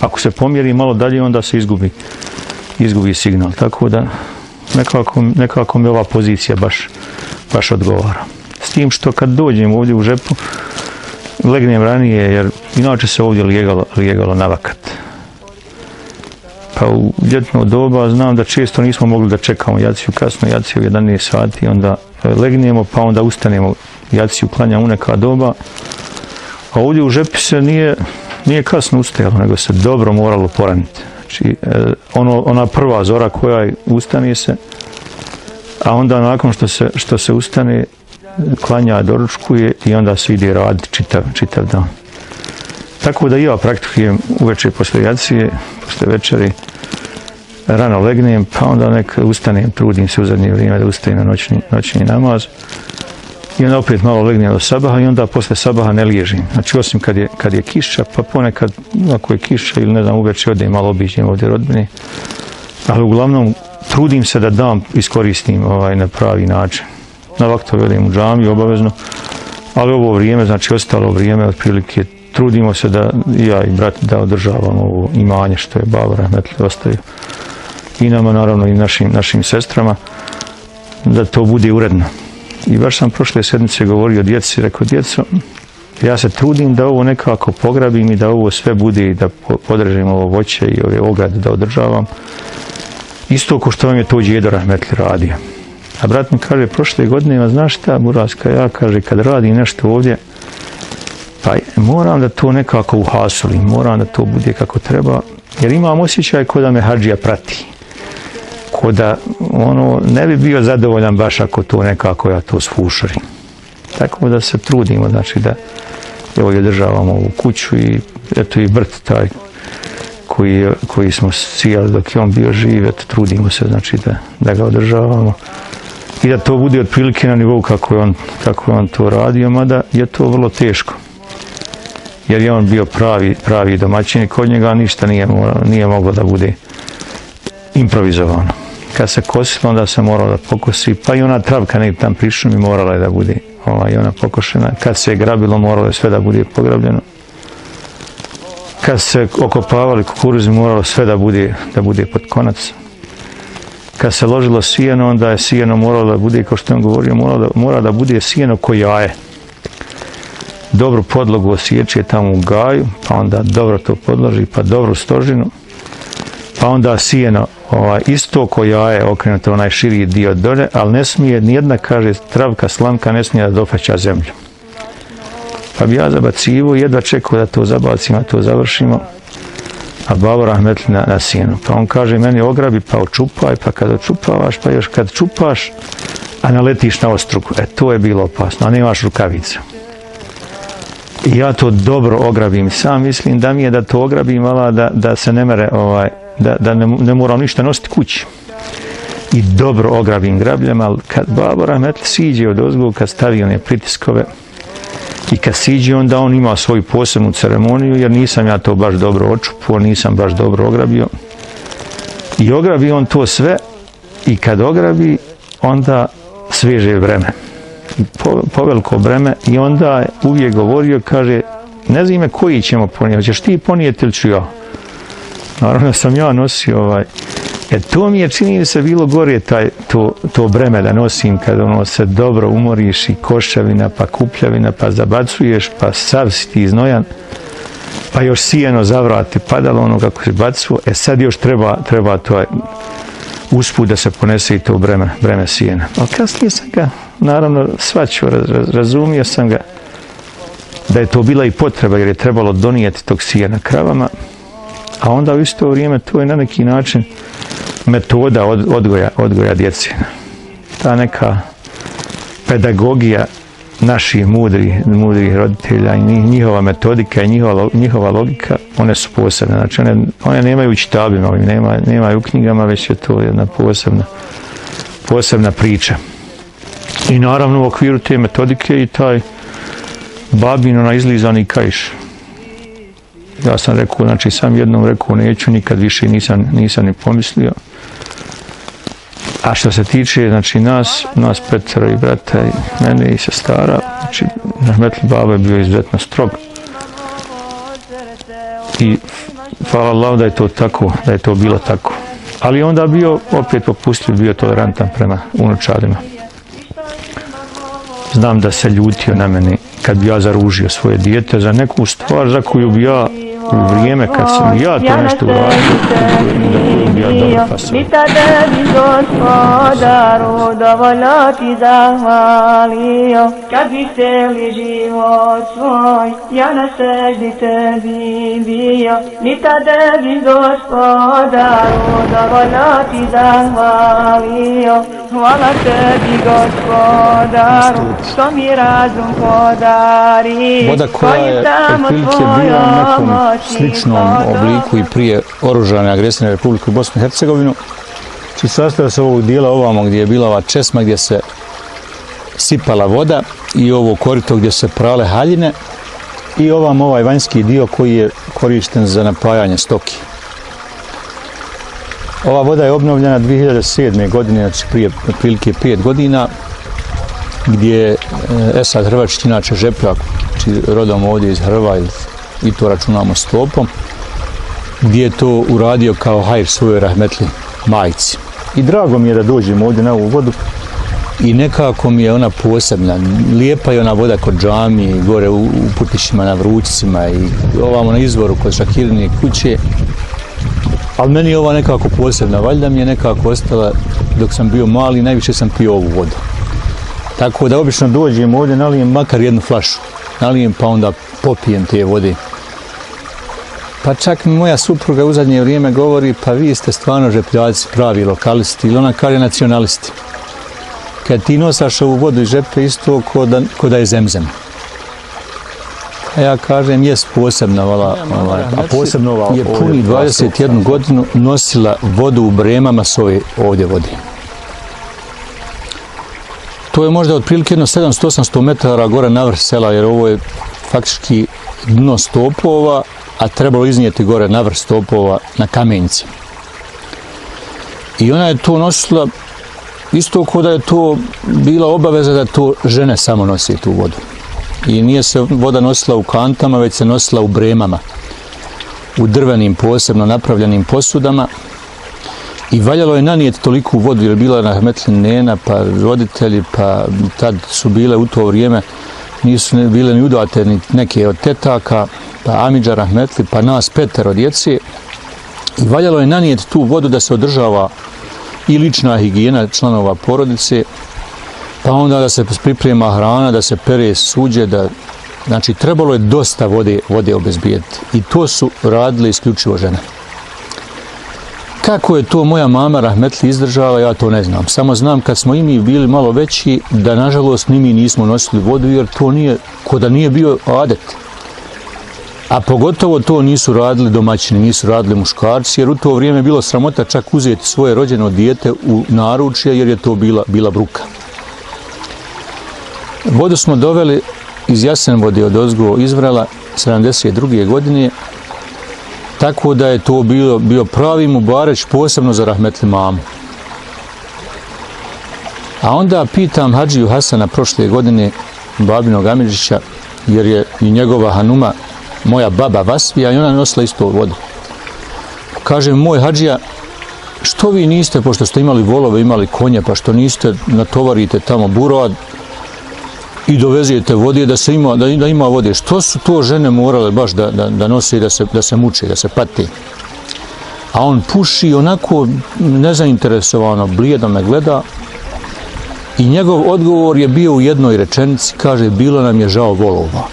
ako se pomjeri malo dalje, onda se izgubi, izgubi signal. Tako da nekako, nekako mi ova pozicija baš, baš odgovara. S tim što kad dođem ovdje u žepu, legnem ranije, jer inače se ovdje lijegalo, lijegalo navakat. Pa u ljetno doba znam da često nismo mogli da čekamo jaciju kasno, jaciju 11 sati, onda e, legnemo pa onda ustanemo jaciju klanja u neka doba. A ovdje u žepi se nije, nije kasno ustajalo, nego se dobro moralo poraniti. Znači, e, ono, ona prva zora koja ustani se, a onda nakon što se, što se ustane, klanja, doručkuje i onda se ide raditi čitav, čitav dan. Tako da ja praktikujem uveče posle jacije, posle večeri, rano legnem, pa onda nek ustanem, trudim se u zadnje vrijeme da ustajem na noćni, noćni namaz. I onda opet malo legnem do sabaha i onda posle sabaha ne liježi. Znači osim kad je, kad je kiša, pa ponekad ako je kiša ili ne znam uveče ode malo obiđem ovdje rodbine. Ali uglavnom trudim se da dam iskoristim ovaj, na pravi način. Na vaktove odem u džamiju obavezno, ali ovo vrijeme, znači ostalo vrijeme, otprilike trudimo se da ja i brat da održavamo ovo imanje što je Babo Rahmetli ostavio i nama naravno i našim, našim sestrama da to bude uredno. I baš sam prošle sedmice govorio djeci, rekao djeco, ja se trudim da ovo nekako pograbim i da ovo sve bude i da podržim ovo voće i ove ograde da održavam. Isto ko što vam je to djedo Rahmetli radio. A brat mi kaže, prošle godine, ma znaš šta, Buraska, ja kaže, kad radi nešto ovdje, pa moram da to nekako uhasulim, moram da to bude kako treba, jer imam osjećaj ko da me hađija prati. Tako da ono, ne bi bio zadovoljan baš ako to nekako ja to sfušarim. Tako da se trudimo, znači da evo je državamo ovu kuću i eto i vrt taj koji, koji smo sijali dok je on bio živ, eto trudimo se znači da, da ga održavamo i da to bude otprilike na nivou kako je on, kako je on to radio, mada je to vrlo teško jer je on bio pravi, pravi domaćin i kod njega ništa nije, nije moglo da bude improvizovano. Kad se kosilo, onda se moralo da pokosi, pa i ona travka negdje tam prišla mi morala je da bude ovaj, ona pokošena. Kad se je grabilo, moralo je sve da bude pograbljeno. Kad se okopavali kukuruzi, moralo sve da bude, da bude pod konac. Kad se ložilo sijeno, onda je sijeno moralo da bude, kao što je on govorio, moralo da, mora da bude sijeno ko jaje dobru podlogu osjeće tamo u gaju, pa onda dobro to podloži, pa dobru stožinu, pa onda sijeno ovaj, isto koja je okrenuto onaj širi dio dole, ali ne smije, nijedna kaže travka slamka ne smije da dofaća zemlju. Pa bi ja zabacivo jedva čekao da to zabacimo, to završimo, a babo rahmetli na, na sijenu. Pa on kaže meni ograbi, pa očupaj, pa kad očupavaš, pa još kad čupaš, a naletiš na ostruku. E, to je bilo opasno, a nemaš rukavice ja to dobro ograbim. Sam mislim da mi je da to ograbim, ala da, da se ne mere, ovaj, da, da ne, ne moram ništa nositi kući. I dobro ograbim grabljem, ali kad Babo Rahmetli siđe od ozgu, kad stavi one pritiskove, i kad siđe, onda on ima svoju posebnu ceremoniju, jer nisam ja to baš dobro očupuo, nisam baš dobro ograbio. I ograbi on to sve, i kad ograbi, onda sveže vreme po, poveliko breme i onda uvijek govorio, kaže, ne znam koji ćemo ponijeti, ćeš ti ponijeti ili ću ja? Naravno sam ja nosio ovaj, E to mi je čini se bilo gore taj, to, to breme da nosim kad ono se dobro umoriš i košavina pa kupljavina pa zabacuješ pa sav si ti iznojan pa još sijeno zavrati padalo ono kako se bacuo, e sad još treba, treba to usput da se ponese i to breme, breme sijena. Ali kasnije sam ga naravno svaću, raz, razumio sam ga da je to bila i potreba jer je trebalo donijeti tog sijena kravama, a onda u isto vrijeme to je na neki način metoda od, odgoja, odgoja djece. Ta neka pedagogija naših mudri, mudrih roditelja i njihova metodika i njihova, njihova logika, one su posebne. Znači, one, one nemaju u čitabima, nema, nemaju u knjigama, već je to jedna posebna, posebna priča. I naravno u okviru te metodike i taj babin, ona izlizani kajš. Ja sam rekao, znači sam jednom rekao, neću, nikad više nisam, nisam ni pomislio. A što se tiče, znači, nas, nas Petra i brata i mene i sestara, znači, Rahmetli Baba je bio izuzetno strog. I hvala Allah da je to tako, da je to bilo tako. Ali onda bio opet popustljiv, bio tolerantan prema unučadima. Znam da se ljutio na meni kad bi ja zaružio svoje dijete za neku stvar za koju bi ja vrijeme kad sam ja to nešto uradio, da. Ni tada bi gospodaru dovoljno ti zahvalio, kad bi htjeli život svoj, ja na seždi tebi bio. Ni tada bi gospodaru dovoljno ti zahvalio, hvala tebi gospodaru, što mi razum podari, Voda koja je otprilike bila u nekom sličnom obliku i prije oružane agresije na Republiku Bosnu i Hercegovinu. Či sastoja se ovog dijela ovamo gdje je bila ova česma gdje se sipala voda i ovo korito gdje se prale haljine i ovam ovaj vanjski dio koji je korišten za napajanje stoki. Ova voda je obnovljena 2007. godine, znači prije otprilike 5 godina, gdje je Esad Hrvačić, inače Žepljak, znači rodom ovdje iz Hrva i to računamo stopom, gdje je to uradio kao hajr svojoj rahmetli majci. I drago mi je da dođem ovdje na ovu vodu i nekako mi je ona posebna. Lijepa je ona voda kod džami, gore u, u putišima na vrućicima i ovamo na izvoru kod šakirine kuće. Ali meni je ova nekako posebna. Valjda mi je nekako ostala dok sam bio mali, najviše sam pio ovu vodu. Tako da obično dođem ovdje, nalijem makar jednu flašu. Nalijem pa onda popijem te vode. Pa čak mi moja supruga u zadnje vrijeme govori, pa vi ste stvarno žepljaci, pravi lokalisti, ili ona kaže nacionalisti. Kad ti nosaš ovu vodu iz žepe isto ko da, ko da je zemzem. A ja kažem, jes posebna, vala, ovaj, a posebno ova, je puni 21 godinu nosila vodu u bremama s ove ovdje vode. To je možda otprilike jedno 700-800 metara gore na vrh sela, jer ovo je faktički dno stopova, a trebalo iznijeti gore na vrh stopova na kamenjci. I ona je to nosila isto kao da je to bila obaveza da to žene samo nosi tu vodu. I nije se voda nosila u kantama, već se nosila u bremama, u drvenim posebno napravljenim posudama. I valjalo je nanijeti toliku vodu, jer je bila na Hmetlin Nena, pa roditelji, pa tad su bile u to vrijeme, nisu bile ni udate ni neke od tetaka, pa Amidža Rahmetli, pa nas petero djece. I valjalo je nanijeti tu vodu da se održava i lična higijena članova porodice, pa onda da se priprema hrana, da se pere suđe, da znači trebalo je dosta vode, vode obezbijeti. I to su radile isključivo žene. Kako je to moja mama Rahmetli izdržala, ja to ne znam. Samo znam kad smo i mi bili malo veći, da nažalost ni mi nismo nosili vodu, jer to nije, ko da nije bio adet. A pogotovo to nisu radili domaćini, nisu radili muškarci, jer u to vrijeme je bilo sramota čak uzeti svoje rođeno dijete u naručje, jer je to bila, bila bruka. Vodu smo doveli iz Jasenvode od Ozgo izvrala 72. godine, tako da je to bio, bio pravi Mubareć posebno za Rahmetli mamu. A onda pitam Hadžiju Hasana prošle godine, babinog Amidžića, jer je i njegova Hanuma moja baba Vasvija i ona nosila isto vodu. Kaže, moj Hadžija, što vi niste, pošto ste imali volove, imali konje, pa što niste natovarite tamo burova i dovezujete vode da se ima, da, da ima vode. Što su to žene morale baš da, da, da nose i da se, da se muče, da se pati? A on puši onako nezainteresovano, blijedno me gleda i njegov odgovor je bio u jednoj rečenici, kaže, bilo nam je žao volova.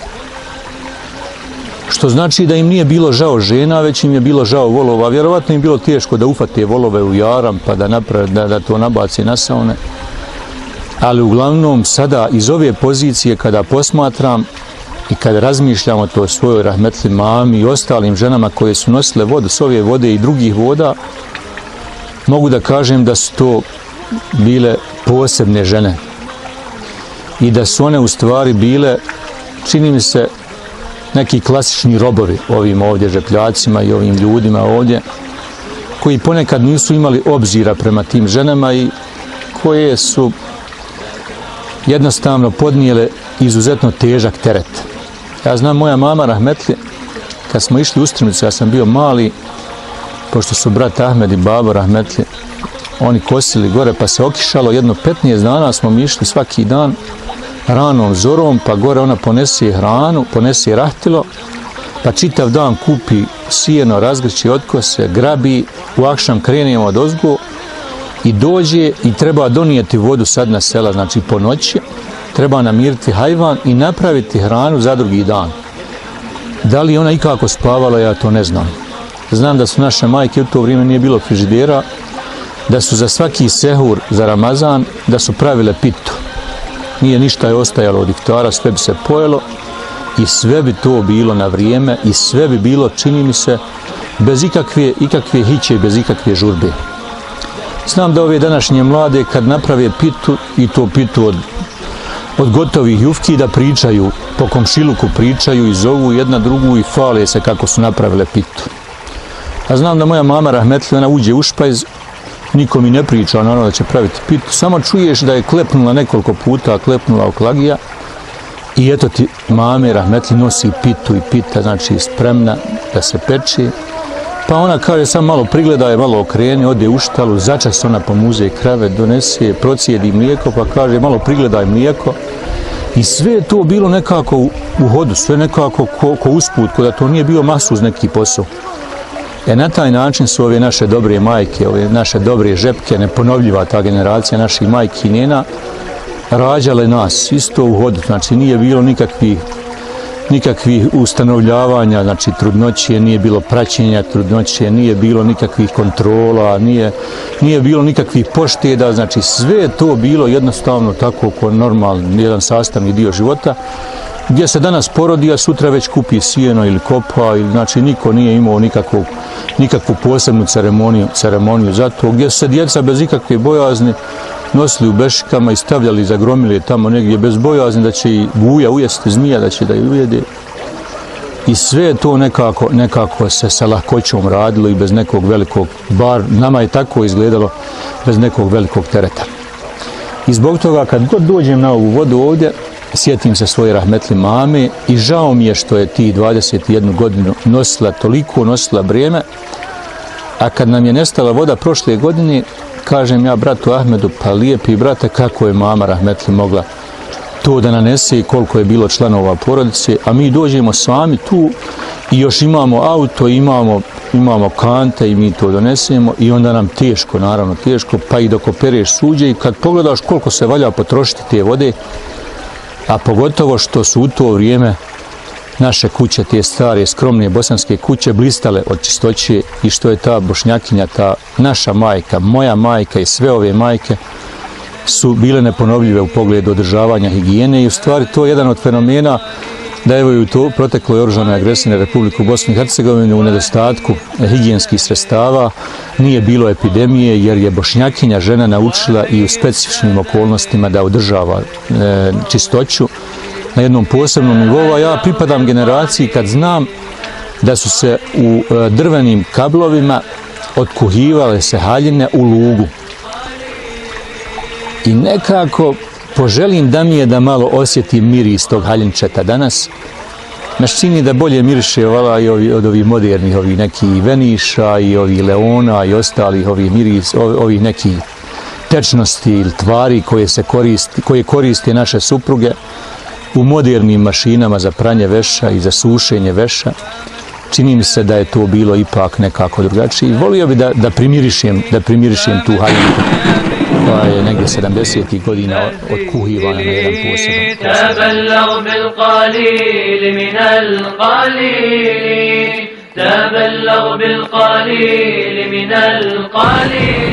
Što znači da im nije bilo žao žena, već im je bilo žao volova. Vjerovatno im bilo teško da ufate volove u jaram, pa da, naprave, da, da to nabaci na saone. Ali uglavnom sada iz ove pozicije kada posmatram i kada razmišljam o to svojoj rahmetli mami i ostalim ženama koje su nosile vodu s ove vode i drugih voda, mogu da kažem da su to bile posebne žene. I da su one u stvari bile, čini mi se, neki klasični robovi ovim ovdje žepljacima i ovim ljudima ovdje, koji ponekad nisu imali obzira prema tim ženama i koje su jednostavno podnijele izuzetno težak teret. Ja znam moja mama Rahmetli, kad smo išli u Strmicu, ja sam bio mali, pošto su brat Ahmed i babo Rahmetli, oni kosili gore, pa se okišalo, jedno 15 dana smo mi išli svaki dan, ranom zorom, pa gore ona ponese hranu, ponese rahtilo, pa čitav dan kupi sijeno, razgrći otkose, grabi, u akšam krenemo od ozgo i dođe i treba donijeti vodu sad na sela, znači po noći, treba namiriti hajvan i napraviti hranu za drugi dan. Da li ona ikako spavala, ja to ne znam. Znam da su naše majke u to vrijeme nije bilo frižidera, da su za svaki sehur za Ramazan, da su pravile pitu nije ništa je ostajalo od iftara, sve bi se pojelo i sve bi to bilo na vrijeme i sve bi bilo, čini mi se, bez ikakve, ikakve hiće i bez ikakve žurbe. Znam da ove današnje mlade kad naprave pitu i to pitu od, od gotovih jufki da pričaju, po komšiluku pričaju i zovu jedna drugu i fale se kako su napravile pitu. A znam da moja mama Rahmetli, ona uđe u špajz, niko mi ne priča ono da će praviti pitu, samo čuješ da je klepnula nekoliko puta, klepnula oklagija i eto ti mame rahmetli nosi pitu i pita, znači spremna da se peče Pa ona kaže, sam malo prigleda je, malo okreni, ode u štalu, začas ona pomuze krave, donese, procijedi mlijeko, pa kaže, malo prigledaj mlijeko. I sve je to bilo nekako u, u hodu, sve nekako ko, ko usput, ko da to nije bio masu uz neki posao. E na taj način su ove naše dobre majke, ove naše dobre žepke, neponovljiva ta generacija naših majki i njena, rađale nas isto u hodu, znači nije bilo nikakvih nikakvih ustanovljavanja, znači trudnoće, nije bilo praćenja trudnoće, nije bilo nikakvih kontrola, nije, nije bilo nikakvih pošteda, znači sve je to bilo jednostavno tako ko normalni jedan sastavni dio života gdje se danas porodi, a sutra već kupi sijeno ili kopa, ili, znači niko nije imao nikakvu, nikakvu posebnu ceremoniju, ceremoniju za to, gdje se djeca bez ikakve bojazne nosili u beškama i stavljali, zagromili tamo negdje bez bojazni da će i buja ujesti zmija, da će da ju ujede. I sve to nekako, nekako se sa lahkoćom radilo i bez nekog velikog, bar nama je tako izgledalo, bez nekog velikog tereta. I zbog toga kad god dođem na ovu vodu ovdje, sjetim se svoje rahmetli mame i žao mi je što je ti 21 godinu nosila toliko, nosila brijeme, a kad nam je nestala voda prošle godine, kažem ja bratu Ahmedu, pa lijepi brate, kako je mama rahmetli mogla to da nanese i koliko je bilo članova porodice, a mi dođemo sami tu i još imamo auto, imamo, imamo kante i mi to donesemo i onda nam teško, naravno teško, pa i dok opereš suđe i kad pogledaš koliko se valja potrošiti te vode, a pogotovo što su u to vrijeme naše kuće, te stare, skromne bosanske kuće, blistale od čistoće i što je ta bošnjakinja, ta naša majka, moja majka i sve ove majke su bile neponovljive u pogledu održavanja higijene i u stvari to je jedan od fenomena da evo i u to protekloj oružanoj agresiji na Republiku Bosnu i Hercegovinu u nedostatku higijenskih sredstava nije bilo epidemije jer je bošnjakinja žena naučila i u specifičnim okolnostima da održava e, čistoću na jednom posebnom nivou, a ja pripadam generaciji kad znam da su se u e, drvenim kablovima otkuhivale se haljine u lugu. I nekako poželim da mi je da malo osjetim miris tog haljinčeta danas. Naš čini da bolje miriše vala i ovi, od ovih modernih, ovih nekih veniša i ovi leona i ostalih ovih miris, ovih neki tečnosti ili tvari koje se koristi, koje koriste naše supruge u modernim mašinama za pranje veša i za sušenje veša. Čini mi se da je to bilo ipak nekako drugačije. Volio bi da, da primirišem, da primirišem tu haljinku koja je negdje 70. godina od kuhivana na jedan poseban. Qalil min al qalil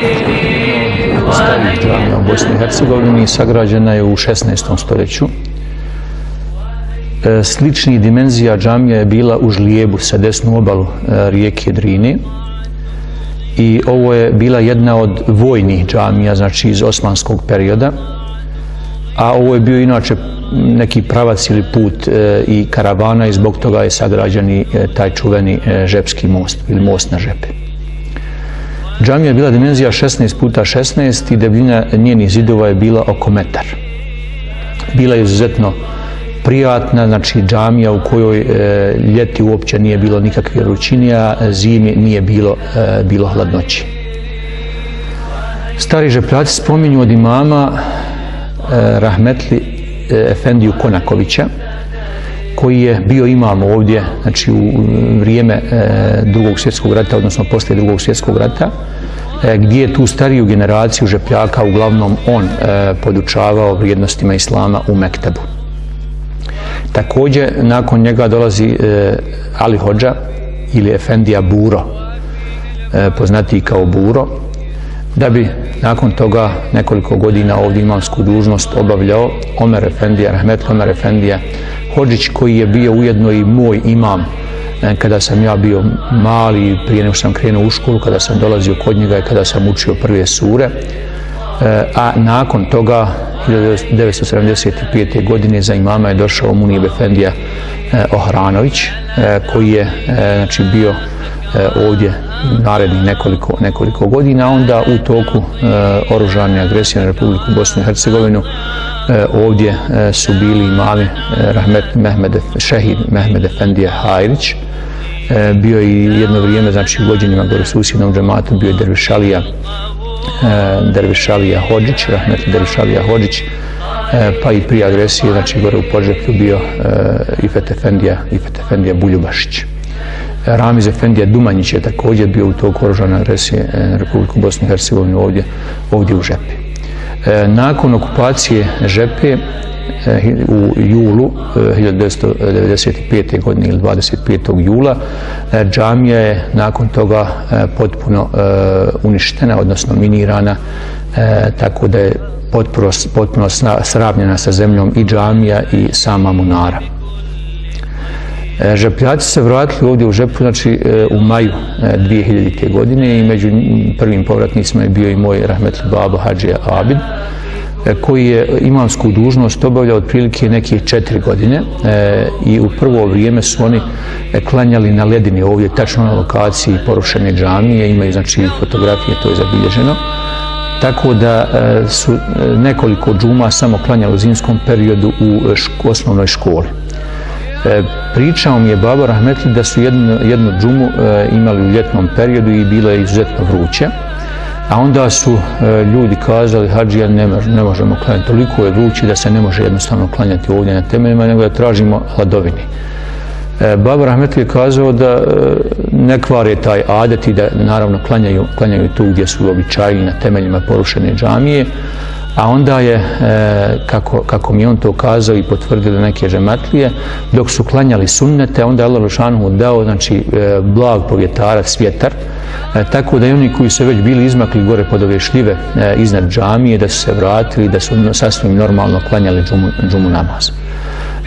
najstarijih džamija u Bosni i Hercegovini, sagrađena je u 16. stoljeću. E, slični dimenzija džamija je bila u Žlijebu sa desnu obalu e, rijeke Drine i ovo je bila jedna od vojnih džamija, znači iz osmanskog perioda, a ovo je bio inače neki pravac ili put e, i karavana i zbog toga je sagrađeni e, taj čuveni e, žepski most ili most na žepe. Džamija je bila dimenzija 16 puta 16 i debljina njenih zidova je bila oko metar. Bila je izuzetno prijatna, znači džamija u kojoj e, ljeti uopće nije bilo nikakve ručinija, zimi nije bilo, e, bilo hladnoći. Stari žepljaci spominju od imama e, Rahmetli e, Efendiju Konakovića, koji je bio imam ovdje, znači u vrijeme e, drugog svjetskog rata, odnosno posle drugog svjetskog rata, e, gdje je tu stariju generaciju žepljaka uglavnom on e, podučavao vrijednostima islama u Mektebu. Također, nakon njega dolazi e, Ali Hođa ili Efendija Buro, e, poznati kao Buro, da bi nakon toga nekoliko godina ovdje imamsku dužnost obavljao Omer Efendija, Rahmet Omer Efendija Hođić, koji je bio ujedno i moj imam e, kada sam ja bio mali, prije nego sam krenuo u školu, kada sam dolazio kod njega i kada sam učio prve sure. Eh, a nakon toga 1975. godine za imama je došao Munib Efendija eh, Ohranović eh, koji je znači, bio ovdje naredni nekoliko, nekoliko godina, onda u toku oružane agresije na Republiku Bosnu i Hercegovinu ovdje su bili imami Rahmet Mehmed, Šehid Mehmed Efendija Hajrić, bio i jedno vrijeme, znači u vođenjima gore susjednom džematu, bio je Dervišalija Dervišavija Dervišalija Hođić, Rahmetli Dervišalija Hođić, e, pa i prije agresije, znači gore u Požeplju bio e, Ifet Efendija, Ifet Efendija Buljubašić. Ramiz Efendija Dumanjić je također bio u tog oružane agresije e, Republiku Bosnu i Hercegovinu ovdje, ovdje u Žepi. E, nakon okupacije Žepe, E, u julu e, 1995. Godine ili 25. jula e, džamija je nakon toga e, potpuno e, uništena, odnosno minirana, tako da je potpuno, potpuno sravnjena sa zemljom i džamija i sama munara. E, žepljaci se vratili ovdje u Žepu, znači e, u maju e, 2000. godine i među prvim povratnicima je bio i moj rahmetli babo Hadžija Abid. Koji je imamsku dužnost obavljao otprilike neke četiri godine e, i u prvo vrijeme su oni klanjali na ledini ovdje, tačno na lokaciji porušene džamije, imaju znači fotografije, to je zabilježeno. Tako da e, su nekoliko džuma samo klanjali u zimskom periodu u ško, osnovnoj školi. E, pričao mi je Baba Rahmetli da su jednu, jednu džumu e, imali u ljetnom periodu i bilo je izuzetno vruće. A onda su e, ljudi kazali, hađija ne, ne možemo klanjati, toliko je vruće da se ne može jednostavno klanjati ovdje na temeljima, nego da tražimo hladovini. E, Baba Rahmetli je kazao da e, ne kvare taj adet i da naravno klanjaju, klanjaju tu gdje su običajili na temeljima porušene džamije, a onda je, e, kako, kako mi on to kazao i potvrdili neke džematlije, dok su klanjali sunnete, onda je Allah Lušanu dao znači, e, blag povjetarac, vjetar, e, tako da i oni koji su već bili izmakli gore pod ove šljive e, iznad džamije, da su se vratili, da su sasvim normalno klanjali džumu, džumu namaz.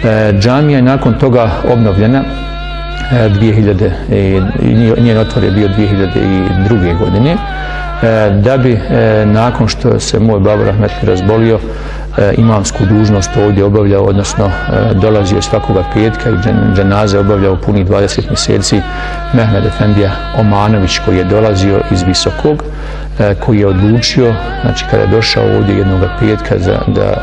E, džamija je nakon toga obnovljena 2000, e, njen otvor je bio 2002. godine, E, da bi e, nakon što se moj babo Rahmetli razbolio e, imamsku dužnost ovdje obavljao, odnosno e, dolazio svakoga petka i dženaze obavljao punih 20 mjeseci Mehmed Efendija Omanović koji je dolazio iz Visokog e, koji je odlučio, znači kada je došao ovdje jednog petka za, da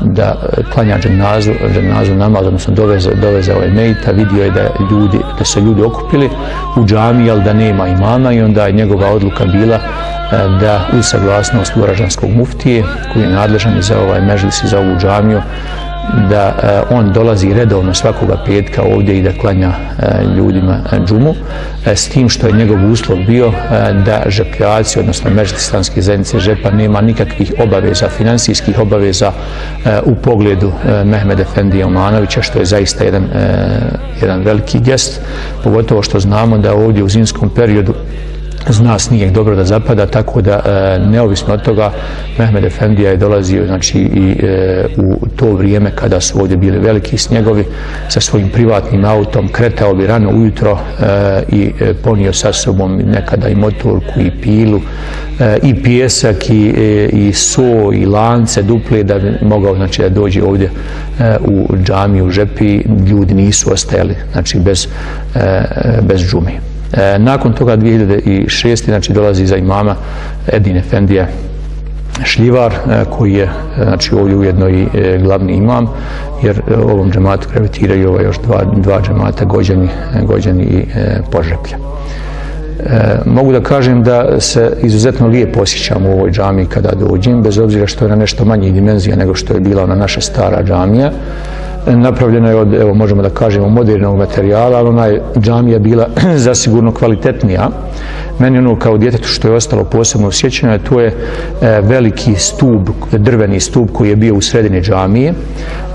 da klanja dženazu, dženazu namaz, odnosno doveze, dovezao je ovaj mejta, vidio je da, ljudi, da se ljudi okupili u džami, ali da nema imama i onda je njegova odluka bila e, da uz saglasnost Uražanskog muftije, koji je nadležan za ovaj mežlis i za ovu džamiju, da eh, on dolazi redovno svakoga petka ovdje i da klanja eh, ljudima eh, džumu, uh, s tim što je njegov uslov bio da žepljaci, odnosno međutistanske zajednice žepa, nema nikakvih obaveza, finansijskih obaveza u pogledu uh, Mehmed Efendija Omanovića, što je zaista jedan, jedan veliki gest, pogotovo što znamo da ovdje u zimskom periodu zna snijeg dobro da zapada, tako da e, neovisno od toga Mehmed Efendija je dolazio znači, i, e, u to vrijeme kada su ovdje bili veliki snjegovi sa svojim privatnim autom, kretao bi rano ujutro e, i e, ponio sa sobom nekada i motorku i pilu e, i pjesak i, e, i so i lance duple da bi mogao znači, da dođe ovdje e, u džamiju u žepi, ljudi nisu ostajali znači, bez, e, e bez džumije. E, nakon toga 2006. znači dolazi za imama Edin Efendija Šljivar e, koji je e, znači ovdje ujedno i e, glavni imam jer e, ovom džematu gravitiraju ovaj još dva, dva džemata gođeni, gođeni i e, požeplja. E, mogu da kažem da se izuzetno lijepo osjećam u ovoj džami kada dođem, bez obzira što je na nešto manje dimenzija nego što je bila ona naša stara džamija napravljena je od, evo možemo da kažemo, modernog materijala, ali ona je džamija bila zasigurno kvalitetnija. Meni ono kao djetetu što je ostalo posebno osjećano, to je e, veliki stub, drveni stub koji je bio u sredini džamije,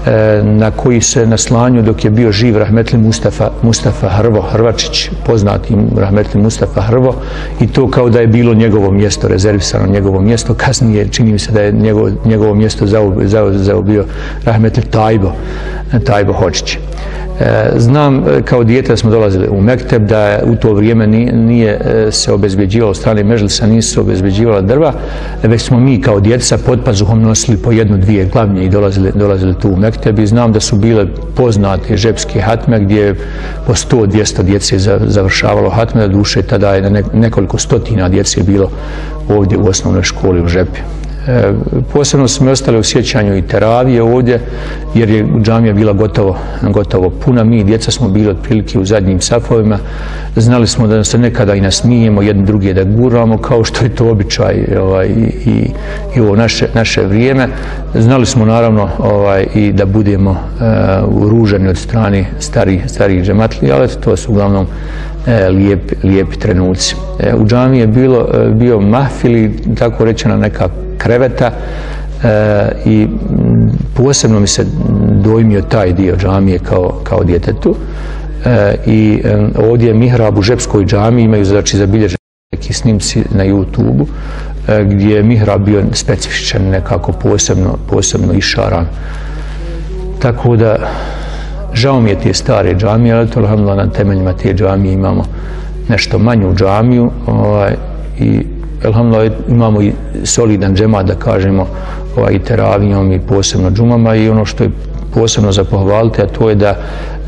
E, na koji se naslanju dok je bio živ Rahmetli Mustafa, Mustafa Hrvo, Hrvačić, poznati Rahmetli Mustafa Hrvo, i to kao da je bilo njegovo mjesto, rezervisano njegovo mjesto. Kasnije čini mi se da je njegovo, njegovo mjesto zao, zao, bio Rahmetli Tajbo, Tajbo Hočić. E, znam e, kao dijete da smo dolazili u Mekteb da je u to vrijeme nije, nije se obezbeđivalo strane mežlisa, nisu se obezbeđivala drva, već smo mi kao djeca pod pazuhom nosili po jednu, dvije glavnje i dolazili, dolazili tu u Mekteb i znam da su bile poznate žepske hatme gdje je po 100-200 djece završavalo hatme, da duše tada je nekoliko stotina djece bilo ovdje u osnovnoj školi u Žepi. E, posebno smo ostali u sjećanju i teravije ovdje, jer je džamija bila gotovo, gotovo puna. Mi, djeca, smo bili otprilike u zadnjim safovima. Znali smo da se nekada i nasmijemo, jedni drugi da guramo, kao što je to običaj ovaj, i, i, i ovo naše, naše vrijeme. Znali smo naravno ovaj, i da budemo e, uh, uruženi od strani starih, starih džematli, ali to su uglavnom e, lijepi, lijepi trenuci. E, u džami je bilo, e, bio mahfili, tako rečena neka kreveta e, i posebno mi se dojmio taj dio džamije kao, kao djetetu. E, I e, ovdje mihrab u Žepskoj džami, imaju znači zabilježeni neki snimci na YouTube-u, e, gdje je mihrab bio specifičan, nekako posebno, posebno išaran. Tako da, Žao mi je te stare džamije, ali to alhamdulillah na temeljima te džamije imamo nešto manju džamiju ovaj, i alhamdulillah imamo i solidan džemat da kažemo ovaj, i teravijom i posebno džumama i ono što je posebno za pohvaliti, a to je da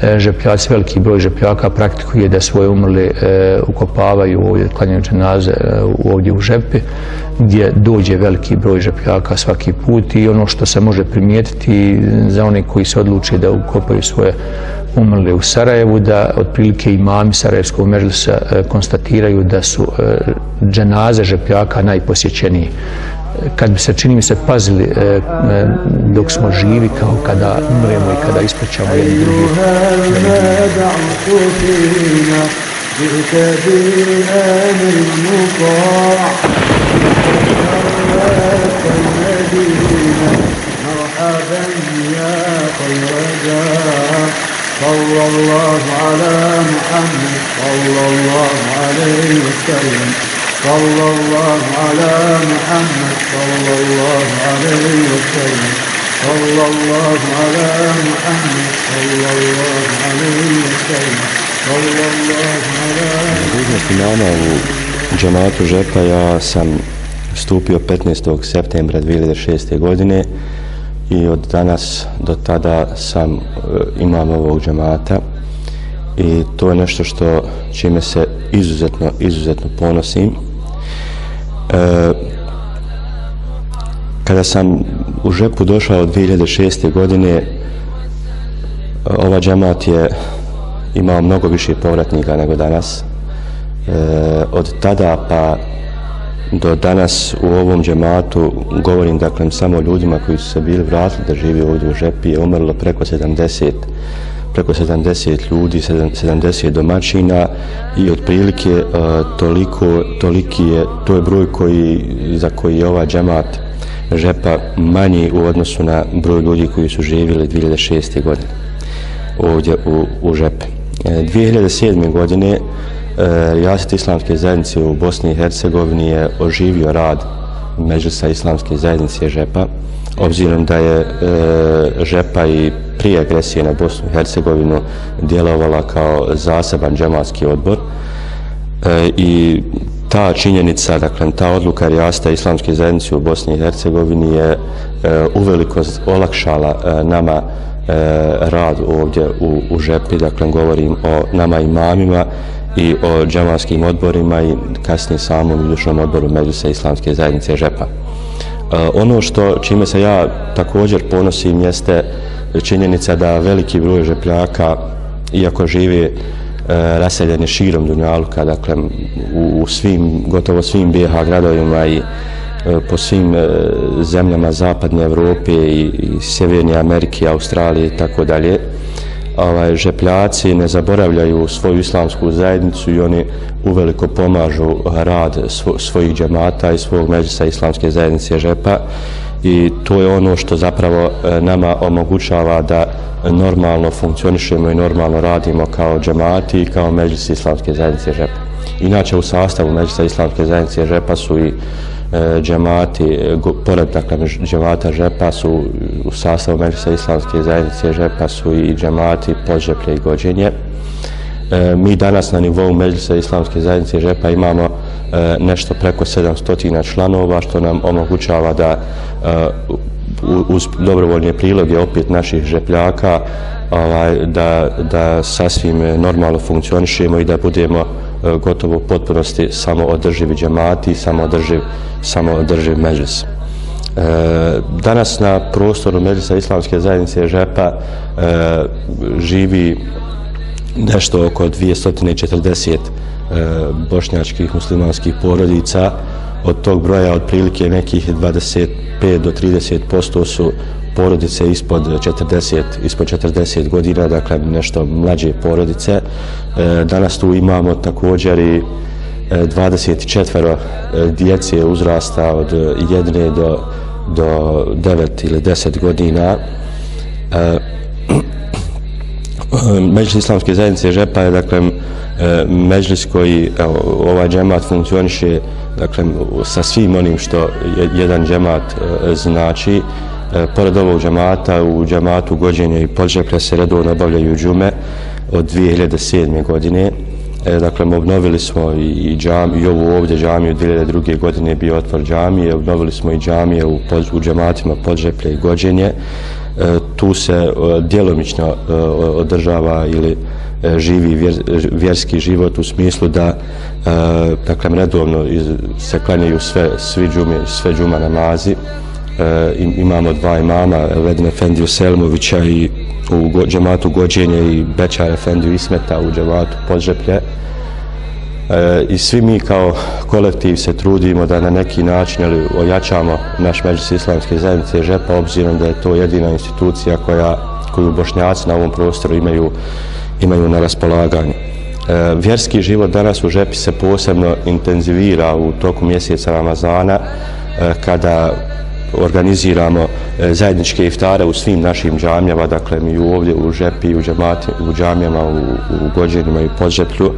e, žepljaci, veliki broj žepljaka praktikuje da svoje umrli e, ukopavaju ovdje, klanjaju dženaze e, ovdje u žepi, gdje dođe veliki broj žepljaka svaki put i ono što se može primijetiti za one koji se odluče da ukopaju svoje umrli u Sarajevu, da otprilike imami Sarajevskog mežlisa konstatiraju da su dženaze žepljaka najposjećeniji. kad bi se čini mi se pazili e, e, dok smo živi kao kada umremo i kada ispričamo jedni drugi صلى الله على محمد صلى الله عليه وسلم صلى الله على محمد صلى الله عليه وسلم صلى الله على محمد صلى الله عليه وسلم صلى الله على Dužnosti nama u džamatu Žepa ja sam stupio 15. septembra 2006. godine i od danas do tada sam uh, imam ovog džamata i to je nešto što čime se izuzetno, izuzetno ponosim E, kada sam u žepu došao 2006. godine ova džemat je imao mnogo više povratnika nego danas e, od tada pa do danas u ovom džematu govorim dakle samo ljudima koji su se bili vratili da živi ovdje u žepi je umrlo preko 70 preko 70 ljudi, 70 domaćina i otprilike uh, toliko, toliki je, to je broj koji, za koji je ova džemat žepa manji u odnosu na broj ljudi koji su živjeli 2006. godine ovdje u, u žepe. 2007. godine e, Jasit islamske zajednice u Bosni i Hercegovini je oživio rad Međusa islamske zajednice Žepa, obzirom da je e, Žepa i prije agresije na Bosnu i Hercegovinu djelovala kao zaseban džematski odbor e, i ta činjenica, dakle, ta odluka Rijasta islamske zajednice u Bosni i Hercegovini je e, uveliko olakšala e, nama e, rad ovdje u, u Žepi, dakle, govorim o nama imamima i o džematskim odborima i kasnije samom ljučnom odboru Međusa islamske zajednice Žepa. Eh, ono što čime se ja također ponosim jeste činjenica da veliki broj žepljaka, iako žive eh, raseljeni širom Dunjaluka, dakle u, u svim, gotovo svim BH gradovima i eh, po svim zemljama zapadne Evrope i, i Sjeverne Amerike, Australije i tako dalje. Ovaj, žepljaci ne zaboravljaju svoju islamsku zajednicu i oni uveliko pomažu rad svo, svojih džemata i svog međusa islamske zajednice žepa i to je ono što zapravo e, nama omogućava da normalno funkcionišemo i normalno radimo kao džemati i kao međusi islamske zajednice žepa. Inače u sastavu međusa islamske zajednice žepa su i E, džemati, e, pored dakle džemata žepa su u sastavu međusa islamske zajednice žepa su i džemati podžeplje i gođenje. E, mi danas na nivou međusa islamske zajednice žepa imamo e, nešto preko 700 članova što nam omogućava da e, uz dobrovoljne priloge opet naših žepljaka ovaj, da, da sasvim normalno funkcionišemo i da budemo e, E, gotovo u potpunosti samo održivi džemati, samo održiv, samo održiv međus. E, danas na prostoru Međusa Islamske zajednice Žepa e, živi nešto oko 240 e, bošnjačkih muslimanskih porodica, od tog broja otprilike nekih 25 do 30% su porodice ispod 40, ispod 40 godina, dakle nešto mlađe porodice. E, danas tu imamo također i e, 24 e, djece uzrasta od 1 do, do 9 ili 10 godina. Međlis islamske zajednice Žepa je dakle međlis koji evo, ovaj džemat funkcioniše dakle, sa svim onim što jedan džemat znači, e, pored ovog džamata, u džamatu gođenja i podžeplja se redovno obavljaju džume od 2007. godine. E, dakle, obnovili smo i, i, džam, i ovu ovdje džamiju 2002. godine bio otvor džamije, obnovili smo i džamije u, pod, u džamatima podžeplja i gođenje. E, tu se e, djelomično e, održava ili E, živi vjer, vjerski život u smislu da e, dakle redovno iz, se klanjaju sve svi džume sve džuma namazi e, imamo dva imama Vedin Efendiju Selmovića i u go, džematu Gođenje i Bečar Efendiju Ismeta u džematu Podžeplje e, i svi mi kao kolektiv se trudimo da na neki način ali, ojačamo naš međus islamske zajednice žepa obzirom da je to jedina institucija koja koju bošnjaci na ovom prostoru imaju imaju na raspolaganju. E, vjerski život danas u Žepi se posebno intenzivira u toku mjeseca Ramazana e, kada organiziramo e, zajedničke iftare u svim našim džamijama, dakle mi ovdje u Žepi, u, džamati, u džamijama, u, u Gođenima i Podžeplju.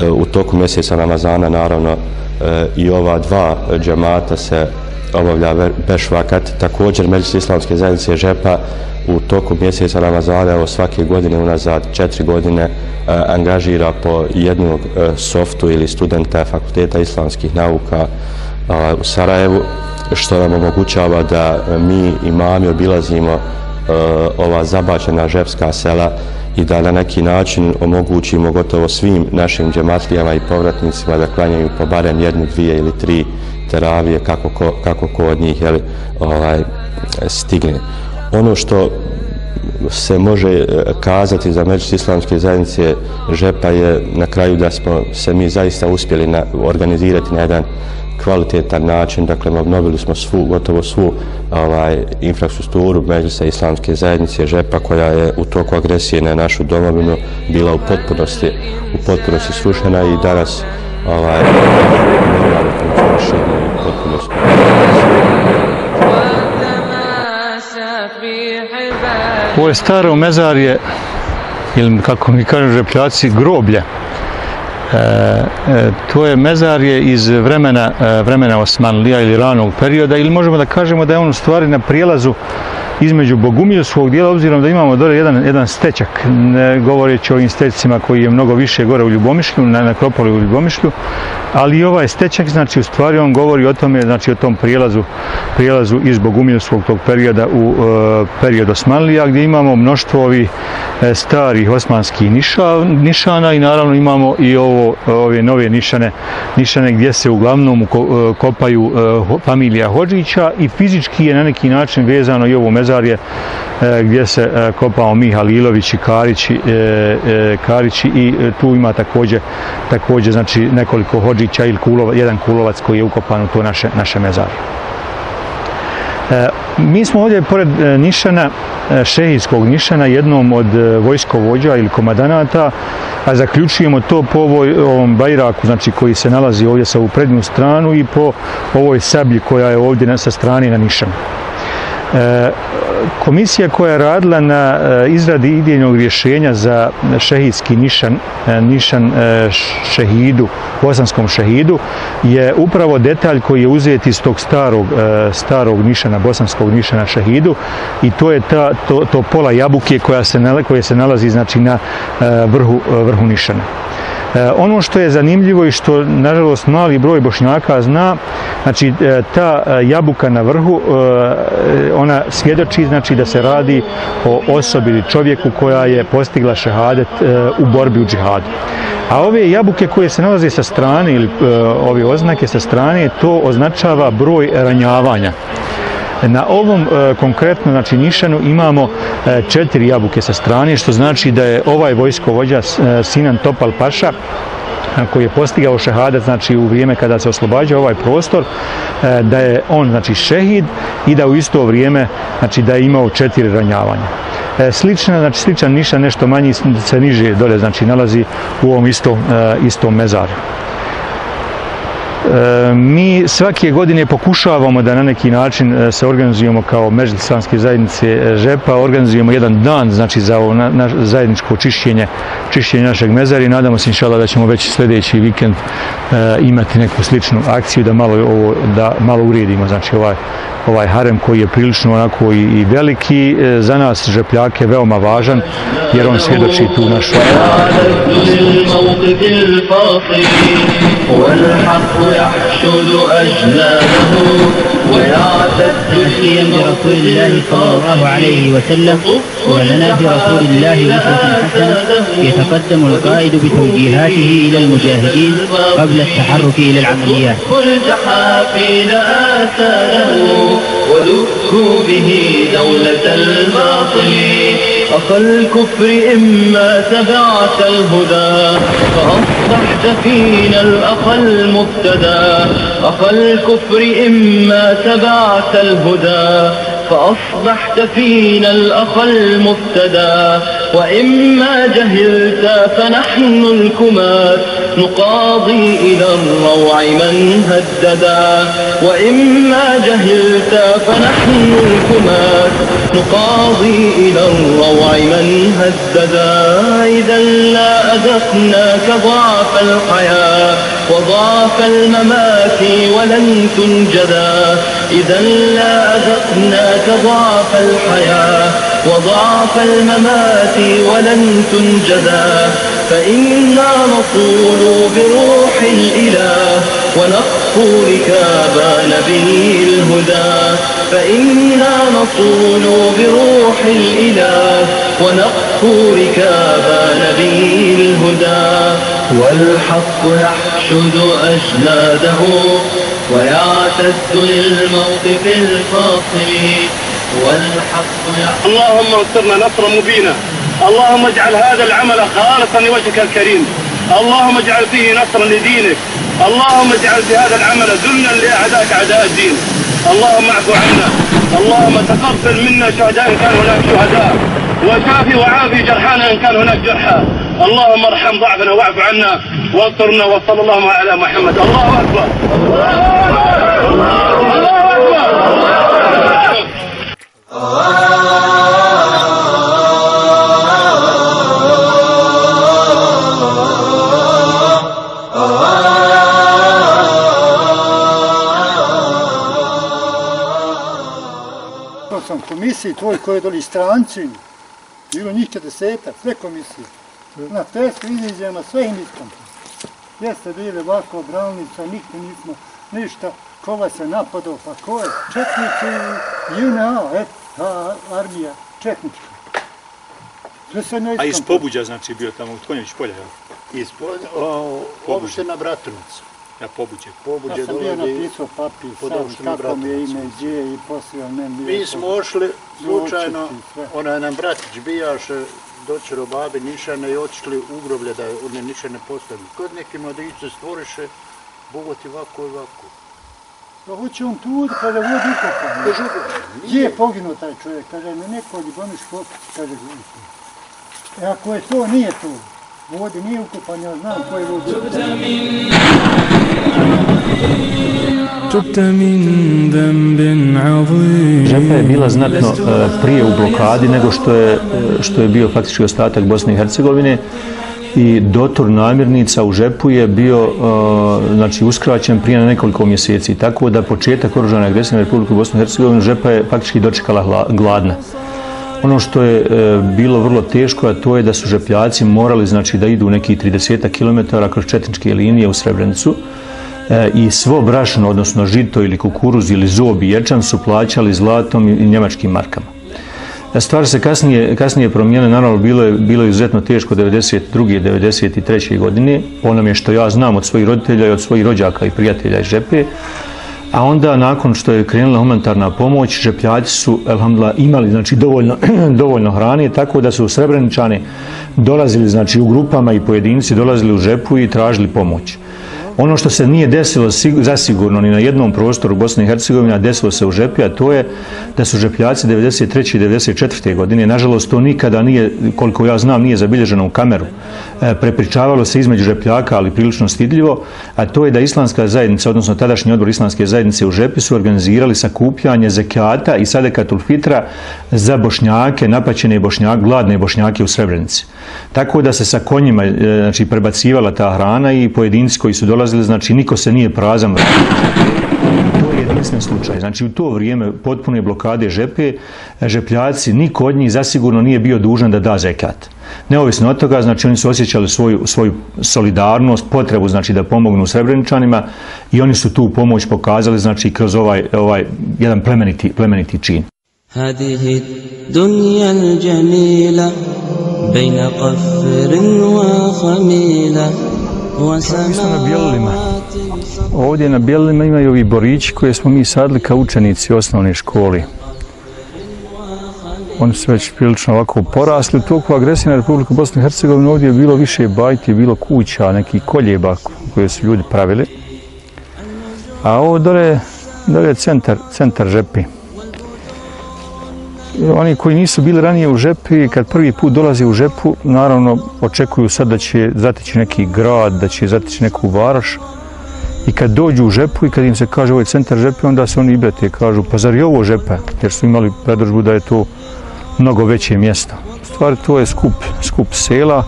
E, u toku mjeseca Ramazana naravno e, i ova dva džamata se obavlja bešvakat. Također Međus Islamske zajednice Žepa u toku mjeseca Ramazana, evo svake godine unazad četiri godine, angažira po jednog softu ili studenta fakulteta islamskih nauka u Sarajevu, što nam omogućava da e, mi imami obilazimo e, ova zabačena žepska sela i da na neki način omogućimo gotovo svim našim džematlijama i povratnicima da klanjaju po barem jednu, dvije ili tri teravije kako ko, kako ko od njih jeli, ovaj, stigne. Ono što se može e, kazati za međus islamske zajednice žepa je na kraju da smo se mi zaista uspjeli na, organizirati na jedan kvalitetan način, dakle obnovili smo svu, gotovo svu ovaj, infrastrukturu međusa islamske zajednice. Žepa koja je u toku agresije na našu domovinu bila u potpunosti u potpunosti slušena i danas ovaj, normalno funkcioniše Ovo je staro mezarje, ili kako mi kažu žepljaci, groblje. E, e, to je mezarje iz vremena, e, vremena Osmanlija ili ranog perioda ili možemo da kažemo da je on u stvari na prijelazu između Bogumilskog dijela, obzirom da imamo dole jedan, jedan stečak, ne govoreći o ovim stečcima koji je mnogo više gore u Ljubomišlju, na nekropoli u Ljubomišlju, ali i ovaj stečak, znači u stvari on govori o tome, znači o tom prijelazu, prijelazu iz Bogumilskog tog perioda u e, period Osmanlija, gdje imamo mnoštvo ovih e, starih osmanskih niša, nišana i naravno imamo i ovo, ove nove nišane, nišane gdje se uglavnom ko, e, kopaju e, familija Hođića i fizički je na neki način vezano i ovo mezarje e, gdje se e, kopao Miha Lilović i Karići, Karići i e, tu ima također, također znači nekoliko hođića ili kulova, jedan kulovac koji je ukopan u to naše, naše mezarje. Mi smo ovdje pored Nišana, šehijskog Nišana, jednom od vojskovođa ili komadanata, a zaključujemo to po ovoj, ovom bajraku, znači koji se nalazi ovdje sa ovu prednju stranu i po ovoj sablji koja je ovdje sa strane na Nišanu. E, komisija koja je radila na e, izradi idejnog rješenja za šehidski nišan, e, nišan e, šehidu, bosanskom šehidu, je upravo detalj koji je uzet iz tog starog, starog nišana, bosanskog nišana šehidu i to je ta, to, to pola jabuke koja se, koje se nalazi znači, na vrhu, vrhu nišana. E, ono što je zanimljivo i što nažalost mali broj bošnjaka zna, znači e, ta e, jabuka na vrhu, e, ona svjedoči znači da se radi o osobi ili čovjeku koja je postigla šehadet u borbi u džihadu. A ove jabuke koje se nalaze sa strane ili ove oznake sa strane, to označava broj ranjavanja. Na ovom e, konkretno znači Nišanu imamo e, četiri jabuke sa strane, što znači da je ovaj vojskovođa e, Sinan Topal Paša e, koji je postigao šehadat znači u vrijeme kada se oslobađa ovaj prostor e, da je on znači šehid i da u isto vrijeme znači da je imao četiri ranjavanja. E, slična znači sličan niša nešto manji se niže dole znači nalazi u ovom istom istom mezaru. E, mi svake godine pokušavamo da na neki način e, se organizujemo kao međuslanske zajednice e, ŽEPA, organizujemo jedan dan znači za ovo na, na zajedničko čišćenje, čišćenje našeg mezara i nadamo se inšala da ćemo već sljedeći vikend e, imati neku sličnu akciju da malo ovo da malo uredimo znači ovaj ovaj harem koji je prilično onako i, i veliki e, za nas žepljake veoma važan jer on svjedoči tu našu نحكيا برسول الله صلى الله عليه وسلم ولنا برسول الله أسوة حسنة يتقدم القائد بتوجيهاته إلى المجاهدين قبل التحرك إلى العمليات. ودكوا به دولة الباطل. أخا الكفر إما تبعت الهدى. فأصبحت فينا الأخ المبتدى أخا الكفر إما تبعت الهدى. فأصبحت فينا الأخ المفتدى. وإما جهلت فنحن الكمات. نقاضي إلى الروع من هددا. وإما جهلت فنحن الكمات. نقاضي إلى الروع من هددا. إذا لا أذقناك ضعف الحياة. وضعف الممات ولن تنجدا إذا لا أذقناك ضعف الحياة. وضعف الممات ولن تنجدا فإنا نصول بروح الإله. ونقفو ركاب نبي الهدى فإنا نصول بروح الإله ونقفو ركاب نبي الهدى. والحق يحشد أجناده ويعتد للموقف الفاصل. والحق يحشد اللهم انصرنا نصرا مبينا. اللهم اجعل هذا العمل خالصا لوجهك الكريم. اللهم اجعل فيه نصرا لدينك. اللهم اجعل في هذا العمل ذلا لاعدائك أعداء الدين. اللهم اعف عنا. اللهم تقبل منا شهداء إن كان هناك شهداء. وشافي وعافي جرحانا إن كان هناك جرحى اللهم ارحم ضعفنا واعف عنا. وانصرنا وصلى الله على محمد. الله أكبر. الله أكبر. الله أكبر. Komisiji tvoj koji je doli stranci, bilo njih 40, sve komisije. Na testu iziđemo, sve im iskonto. Jeste bili ovako branilica, nikto nismo ništa, koga se napadao, pa ko je? Četnici i JNA, et, ta armija, četnička. Sve se ne A iz. Pobuđa, znači, bio tamo u Tkonjević polja, jel? Iz opština Bratunac. Ja, Pobuđe. Pobuđe Ja sam bio napisao papir, pod sam kako mi je ime, gdje je i poslije meni. Mi smo ošli slučajno, onaj nam bratić bijaš, doćero babi Nišane i otišli u groblje da one Nišane postavili. Kod neki mladići stvoriše, bogati ovako i ovako. Pa hoće on tu, kada vodi ukopan. Kažu, Gdje je poginuo taj čovjek? Kaže, na neko Iboniš Kopić, kaže, e, ako je to, nije to. Vode nije ukupan, ja znam ko je vodio. Džepa je bila znatno e, prije u blokadi nego što je, e, što je bio faktički ostatak Bosne i Hercegovine i dotor namirnica u Žepu je bio e, znači, uskraćen prije na nekoliko mjeseci. Tako da početak oružane agresije na Republiku Bosne i Hercegovine Žepa je faktički dočekala gladna. Ono što je e, bilo vrlo teško, a to je da su žepljaci morali znači, da idu neki 30 km kroz četničke linije u Srebrenicu e, i svo brašno, odnosno žito ili kukuruz ili zob i ječam su plaćali zlatom i, njemačkim markama. E, Stvar se kasnije, kasnije promijenila, naravno bilo je, bilo je izuzetno teško 92. 93. godine, ono onome što ja znam od svojih roditelja i od svojih rođaka i prijatelja iz Žepe, a onda nakon što je krenula humanitarna pomoć, žepljaci su, elhamdulillah, imali znači, dovoljno, dovoljno hrane, tako da su srebreničani dolazili znači, u grupama i pojedinci dolazili u žepu i tražili pomoć. Ono što se nije desilo zasigurno ni na jednom prostoru Bosne i Hercegovine, a desilo se u Žepi, a to je da su žepljaci 93. i 94. godine, nažalost to nikada nije, koliko ja znam, nije zabilježeno u kameru, e, prepričavalo se između žepljaka, ali prilično stidljivo, a to je da islamska zajednica, odnosno tadašnji odbor islamske zajednice u Žepi su organizirali sakupljanje zekata i sadekatul fitra za bošnjake, napaćene bošnjake, gladne bošnjake u Srebrenici. Tako da se sa konjima e, znači, prebacivala ta hrana i pojedinci koji su dolazili, znači niko se nije prazan vratio. To je jedinstven slučaj. Znači u to vrijeme potpune blokade žepe, žepljaci, niko od njih zasigurno nije bio dužan da da zekat. Neovisno od toga, znači oni su osjećali svoju, svoju solidarnost, potrebu znači da pomognu Srebreničanima i oni su tu pomoć pokazali znači kroz ovaj, ovaj jedan plemeniti, plemeniti čin. هذه الدنيا الجميلة بين قفر وخميلة To na bijelima. Ovdje na bijelima imaju ovi borići koje smo mi sadili kao učenici osnovne školi. Oni su već prilično ovako porasli. U toku agresije na Republiku Bosne i Hercegovine ovdje je bilo više bajti, je bilo kuća, neki koljeba koje su ljudi pravili. A ovo dole, dole je centar, centar. Žepi. Oni koji nisu bili ranije u žepi, kad prvi put dolaze u žepu, naravno očekuju sad da će zateći neki grad, da će zateći neku varoš. I kad dođu u žepu i kad im se kaže ovo je centar žepe, onda se oni ibrate, kažu pa zar je ovo žepa? Jer su imali predržbu da je to mnogo veće mjesto. U stvari to je skup, skup sela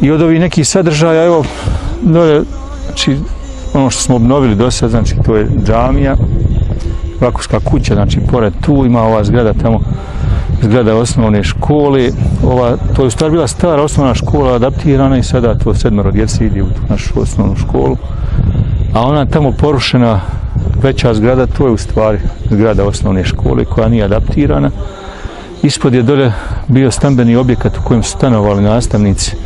i od ovih nekih sadržaja, evo, dole, znači, ono što smo obnovili do sad, znači to je džamija, Vakovska kuća, znači pored tu ima ova zgrada tamo, zgrada osnovne škole, ova, to je u stvari bila stara osnovna škola adaptirana i sada to sedmero djece ide u našu osnovnu školu. A ona tamo porušena veća zgrada, to je u stvari zgrada osnovne škole koja nije adaptirana. Ispod je dole bio stambeni objekat u kojem su stanovali nastavnici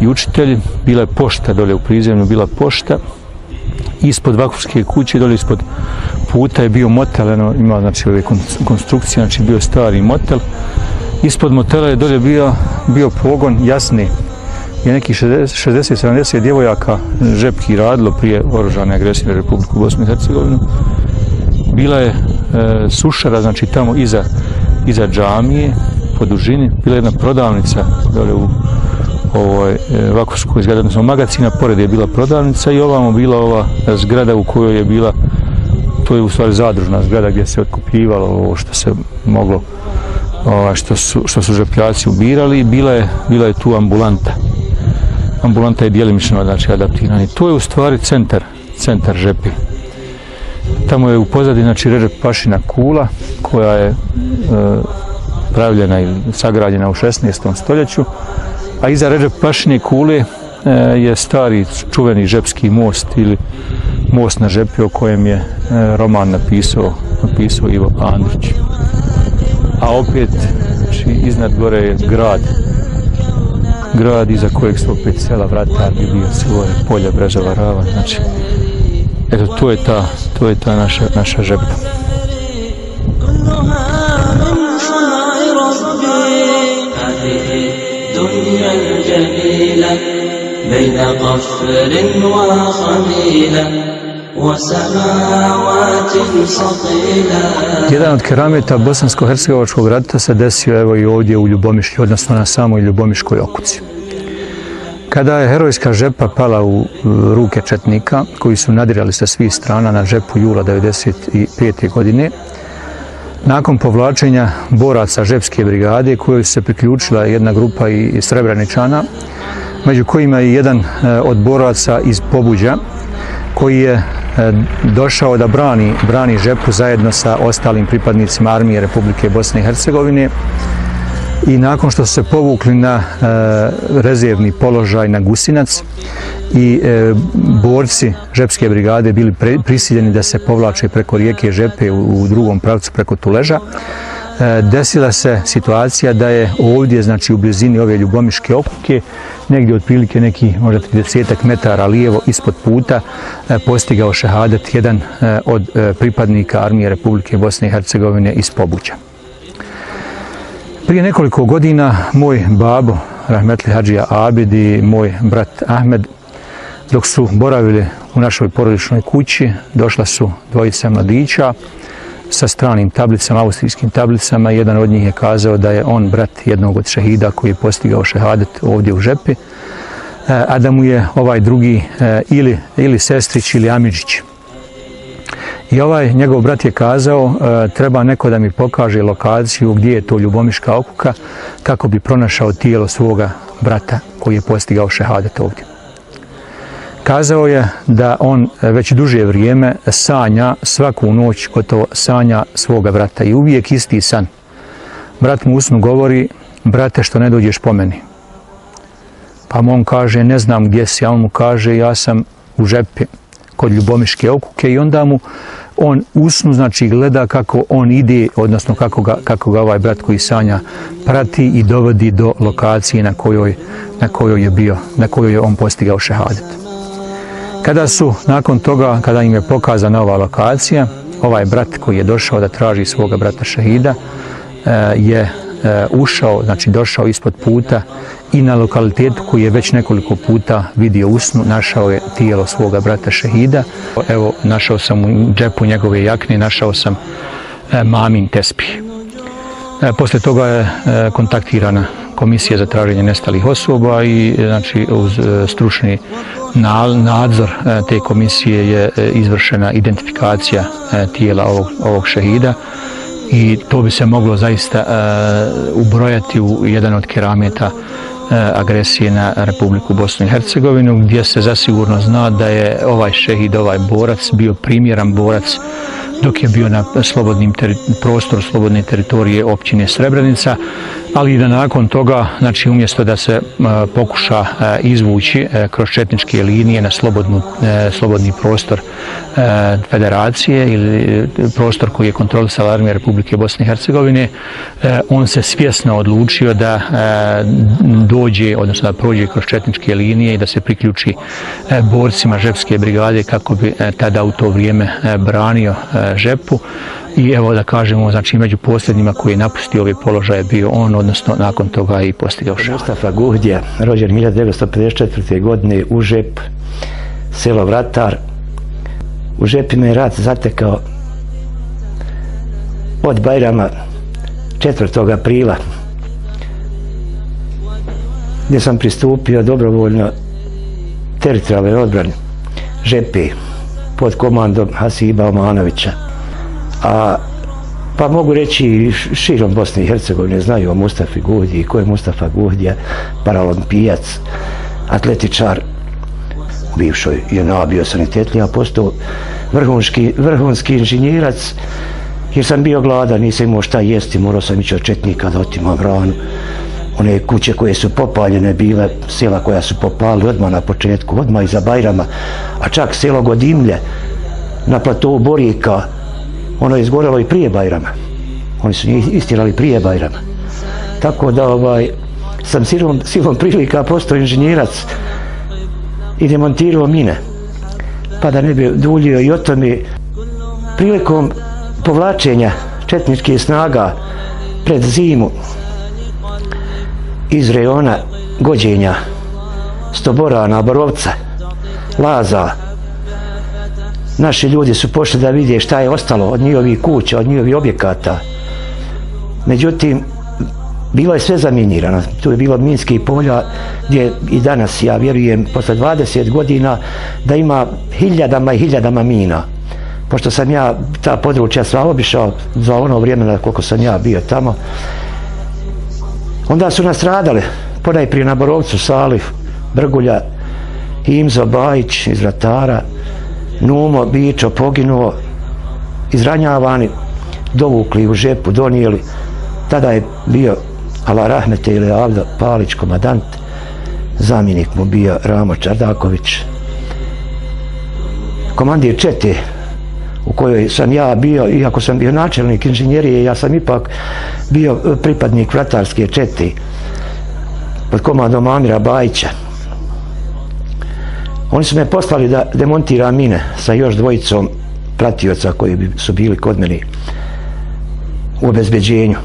i učitelji. Bila je pošta dole u prizemlju, bila pošta. Ispod vakufske kuće, dole ispod puta je bio motel, eno, ima znači ove konstrukcije, znači bio stari motel. Ispod motela je dolje bio, bio pogon jasni je neki 60-70 djevojaka žepki radilo prije oružane agresije na Republiku Bosnu i Hercegovinu. Bila je e, sušara, znači tamo iza, iza džamije, po dužini. Bila je jedna prodavnica dole u ovaj, e, Vakovskoj odnosno magacina, pored je bila prodavnica i ovamo bila ova zgrada u kojoj je bila to je u stvari zadružna zgrada gdje se otkupljivalo ovo što se moglo ovaj, što su, što su žepljaci ubirali bila je, bila je tu ambulanta. Ambulanta je djelimično znači adaptirana. I to je u stvari centar centar žepi. Tamo je u pozadini znači Ređep Pašina kula koja je e, pravljena i sagrađena u 16. stoljeću, a iza Ređep Pašine kule e, je stari čuveni žepski most ili most na žepi o kojem je e, roman napisao, napisao Ivo Andrić. A opet či, iznad gore je grad. Grad iza kojeg su opet sela vratar bi svoje polja Brežava Rava znači. Eto to je ta to je ta naša naša žepa. الدنيا الجميلة بين قفر وخميلة وسماوات صقيلة Jedan od kerameta bosansko-hercegovačkog rata se desio evo i ovdje u Ljubomišlju, odnosno na samoj Ljubomiškoj okuci. Kada je herojska žepa pala u ruke četnika, koji su nadirali sa svih strana na žepu jula 1995. godine, nakon povlačenja boraca žepske brigade, kojoj se priključila jedna grupa i srebraničana, među kojima je jedan e, od boraca iz Pobuđa, koji je e, došao da brani, brani žepu zajedno sa ostalim pripadnicima armije Republike Bosne i Hercegovine, i nakon što su se povukli na e, rezervni položaj na Gusinac i e, borci Žepske brigade bili pre, prisiljeni da se povlače preko rijeke Žepe u, u drugom pravcu preko Tuleža, e, desila se situacija da je ovdje, znači u blizini ove Ljubomiške okuke, negdje otprilike neki možda 30 metara lijevo ispod puta, e, postigao šehadet jedan e, od e, pripadnika armije Republike Bosne i Hercegovine iz Pobuća. Prije nekoliko godina moj babo, Rahmetli Hadžija Abid i moj brat Ahmed, dok su boravili u našoj porodičnoj kući, došla su dvojica mladića sa stranim tablicama, austrijskim tablicama. Jedan od njih je kazao da je on brat jednog od šehida koji je postigao šehadet ovdje u žepi, e, a da mu je ovaj drugi e, ili, ili sestrić ili amidžić. I ovaj njegov brat je kazao e, treba neko da mi pokaže lokaciju gdje je to Ljubomiška okuka kako bi pronašao tijelo svoga brata koji je postigao šehadet ovdje. Kazao je da on e, već duže vrijeme sanja svaku noć gotovo sanja svoga brata i uvijek isti san. Brat mu usnu govori, brate što ne dođeš po meni. Pa mu on kaže, ne znam gdje si, a on mu kaže, ja sam u žepi kod Ljubomiške okuke i onda mu on usnu, znači gleda kako on ide, odnosno kako ga, kako ga ovaj brat koji sanja prati i dovodi do lokacije na kojoj, na kojoj je bio, na kojoj je on postigao šehadet. Kada su nakon toga, kada im je pokazana ova lokacija, ovaj brat koji je došao da traži svoga brata šehida, e, je e, ušao, znači došao ispod puta i na lokalitetu koji je već nekoliko puta vidio usnu, našao je tijelo svoga brata Šehida. Evo, našao sam u džepu njegove jakne, našao sam e, mamin tespi. E, posle toga je e, kontaktirana komisija za traženje nestalih osoba i e, znači uz e, stručni nadzor e, te komisije je e, izvršena identifikacija e, tijela ovog, ovog šehida i to bi se moglo zaista e, ubrojati u jedan od kerameta E, agresije na Republiku Bosnu i Hercegovinu, gdje se zasigurno zna da je ovaj šehid, ovaj borac, bio primjeran borac dok je bio na slobodnim prostoru slobodne teritorije općine Srebrenica, ali i da nakon toga, znači umjesto da se e, pokuša e, izvući e, kroz četničke linije na slobodnu, slobodni prostor federacije ili prostor koji je kontrolisala armija Republike Bosne i Hercegovine, on se svjesno odlučio da dođe, odnosno da prođe kroz četničke linije i da se priključi borcima Žepske brigade kako bi tada u to vrijeme branio žepu i evo da kažemo, znači među posljednjima koji je napustio ove položaje bio on, odnosno nakon toga i postigao šah. Mustafa Guhdje, rođen 1954. godine u žep, selo Vratar. U žepi me rat zatekao od Bajrama 4. aprila gdje sam pristupio dobrovoljno teritorijalne odbrane Žepi pod komandom Hasiba Omanovića a pa mogu reći širom Bosne i Hercegovine znaju o Mustafi Guhdiji, ko je Mustafa Guhdija, paralimpijac, atletičar. u bivšoj JNA, bio sanitetlija, postao vrhunski, vrhunski inženjerac, jer sam bio gladan, nisam imao šta jesti, morao sam ići od četnika da otimam hranu. One kuće koje su popaljene bile, sela koja su popali odmah na početku, odmah iza Bajrama, a čak selo Godimlje na platovu Borika, ono je izgorelo i prije Bajrama. Oni su njih istirali prije Bajrama. Tako da ovaj, sam silom, silom prilika postao inženjerac i demontirao mine. Pa da ne bi duljio i o tome prilikom povlačenja četničkih snaga pred zimu iz rejona gođenja Stoborana, Borovca, Laza, naši ljudi su pošli da vide šta je ostalo od njihovih kuća, od njihovih objekata. Međutim, bilo je sve zaminirano. Tu je bilo minski polja gdje i danas, ja vjerujem, posle 20 godina da ima hiljadama i hiljadama mina. Pošto sam ja ta područja sva obišao za ono vrijeme koliko sam ja bio tamo, onda su nas radale, ponajprije na Borovcu, Salif, Brgulja, Imzo, Bajić iz Ratara, Numo, Bičo, poginuo, izranjavani, dovukli u žepu, donijeli. Tada je bio Ala Rahmete ili Avda Palić, komadant, zamjenik mu bio Ramo Čardaković. Komandir Čete, u kojoj sam ja bio, iako sam bio načelnik inženjerije, ja sam ipak bio pripadnik vratarske Čete pod komandom Amira Bajića. Oni su me poslali da demontira mine sa još dvojicom pratioca koji su bili kod mene u obezbeđenju.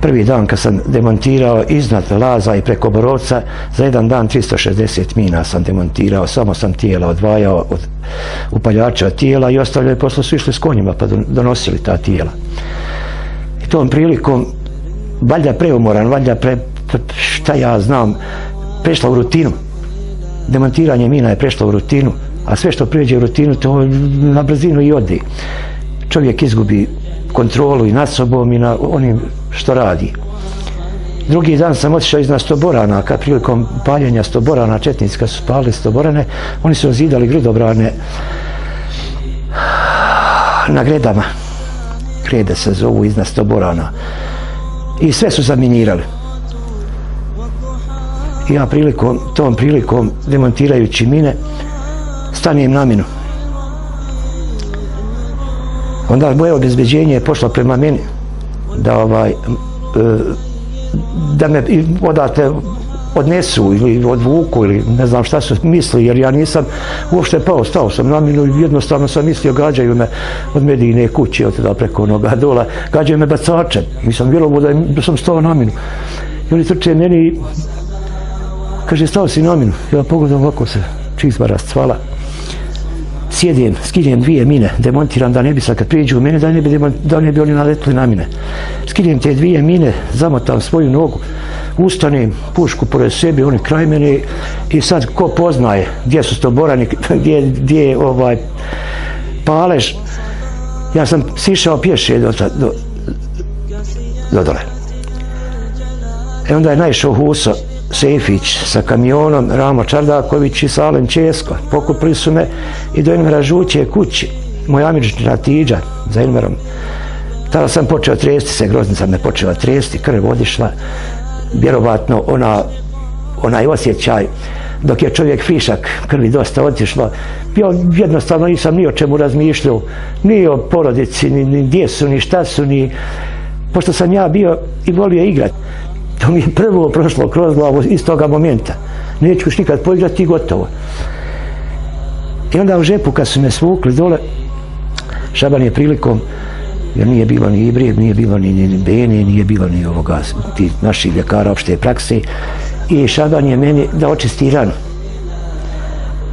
Prvi dan kad sam demontirao iznad Laza i preko Borovca, za jedan dan 360 mina sam demontirao, samo sam tijela odvajao od upaljača tijela i ostavljaju posle su išli s konjima pa donosili ta tijela. I tom prilikom, valjda preumoran, valjda pre, šta ja znam, prešla u rutinu demontiranje mina je prešlo u rutinu, a sve što pređe u rutinu, to na brzinu i ode. Čovjek izgubi kontrolu i nad sobom i na onim što radi. Drugi dan sam otišao iznad Stoborana, kad prilikom paljenja Stoborana, Četnicka su palili Stoborane, oni su zidali gridobrane na gredama. Grede se zovu iznad Stoborana. I sve su zaminirali ja prilikom, tom prilikom demontirajući mine stanijem na minu. Onda moje obezbeđenje je pošlo prema meni da ovaj e, da me odate odnesu ili odvuku ili ne znam šta su misli jer ja nisam uopšte pao, stao sam na minu i jednostavno sam mislio gađaju me od medijine kuće od tada preko onoga dola gađaju me bacačem nisam vjerovo da sam stao na minu. I oni trče meni Kaže, stao si nominu. Ja pogledam ovako se čizma rastvala. Sjedim, skidjem dvije mine, demontiram da ne bi sad kad prijeđu u mene, da ne bi, da ne bi oni naletili na mine. Skidjem te dvije mine, zamotam svoju nogu, ustanem, pušku pored sebe, oni kraj mene i sad ko poznaje gdje su stoborani, gdje, gdje je ovaj palež, ja sam sišao pješe do, do, do dole. E onda je naišao Huso, Sefić sa kamionom, Ramo Čardaković i Salem Česko. Pokupili su me i do Ilmera Žuće kući. Moj Amirčina Tiđa za Ilmerom. Tada sam počeo tresti se, groznica me počela tresti, krv odišla. Vjerovatno ona, onaj osjećaj dok je čovjek fišak krvi dosta otišlo. Ja jednostavno nisam ni o čemu razmišljao, ni o porodici, ni, ni gdje su, ni šta su, ni... Pošto sam ja bio i volio igrati. To mi je prvo prošlo kroz glavu iz toga momenta. Neću još nikad poigrati i gotovo. I onda u žepu kad su me svukli dole, Šaban je prilikom, jer nije bilo ni Ibrijeg, nije bilo ni, ni, Bene, nije bilo ni ovoga, ti naši ljekara opšte prakse, i Šaban je meni da očisti ranu.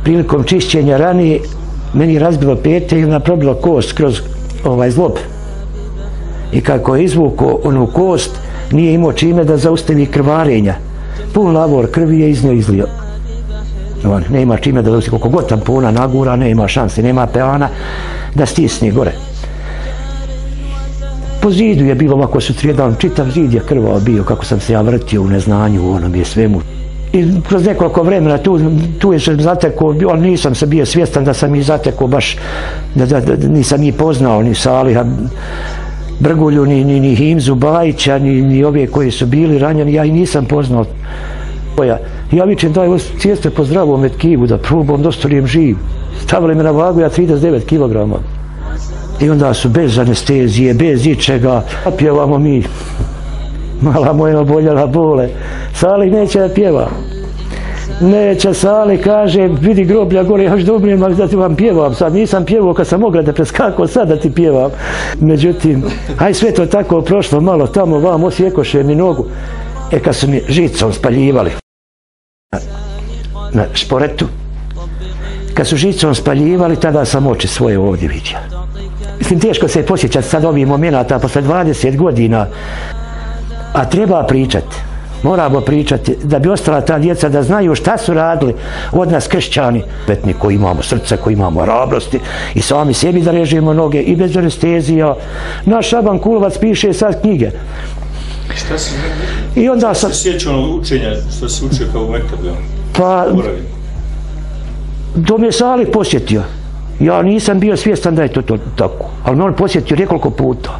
Prilikom čišćenja rani, meni je razbilo pete i naprobilo kost kroz ovaj zlob. I kako je izvuko onu kost, nije imao čime da zaustavi krvarenja. Pun lavor krvi je iz nje izlio. On nema čime da zaustavi, koliko god tampona nagura, nema šanse, nema peana da stisne gore. Po zidu je bilo ovako su čitav zid je krvao bio kako sam se ja vrtio u neznanju, u onom je svemu I kroz nekoliko vremena tu, tu je se zatekao, on nisam se bio svjestan da sam i zatekao baš, da, da, da nisam ni poznao, ni Saliha Brgulju, ni, ni, ni Himzu Bajića, ni, ni ove koji su bili ranjeni, ja i nisam poznao. koja. ja vičem daj, cijeste po zdravom metkivu da probam da ostalijem živ. Stavili me na vagu, ja 39 kg. I onda su bez anestezije, bez ičega, pjevamo mi mala moja oboljela bole. Sali neće da pjeva. Neće Sali, kaže, vidi groblja gore, još dobro ali da ti vam pjevam. Sad nisam pjevao kad sam mogla da preskako, sad da ti pjevam. Međutim, aj sve to tako prošlo malo tamo, vam osjekoše mi nogu. E kad su mi žicom spaljivali na, na šporetu, kad su žicom spaljivali, tada sam oči svoje ovdje vidio. Mislim, teško se posjećati sad ovih momenta, posle 20 godina, a treba pričati moramo pričati da bi ostala ta djeca da znaju šta su radili od nas kršćani. Vetni koji imamo srce, koji imamo rabrosti i sami sebi da režimo noge i bez anestezija naš Šaban Kulovac piše sad knjige. Šta si, i onda sam se sjeća ono učenja što se učio kao u Mektabu? pa to mi je Salih posjetio. Ja nisam bio svjestan da je to, to tako ali me on posjetio nekoliko puta.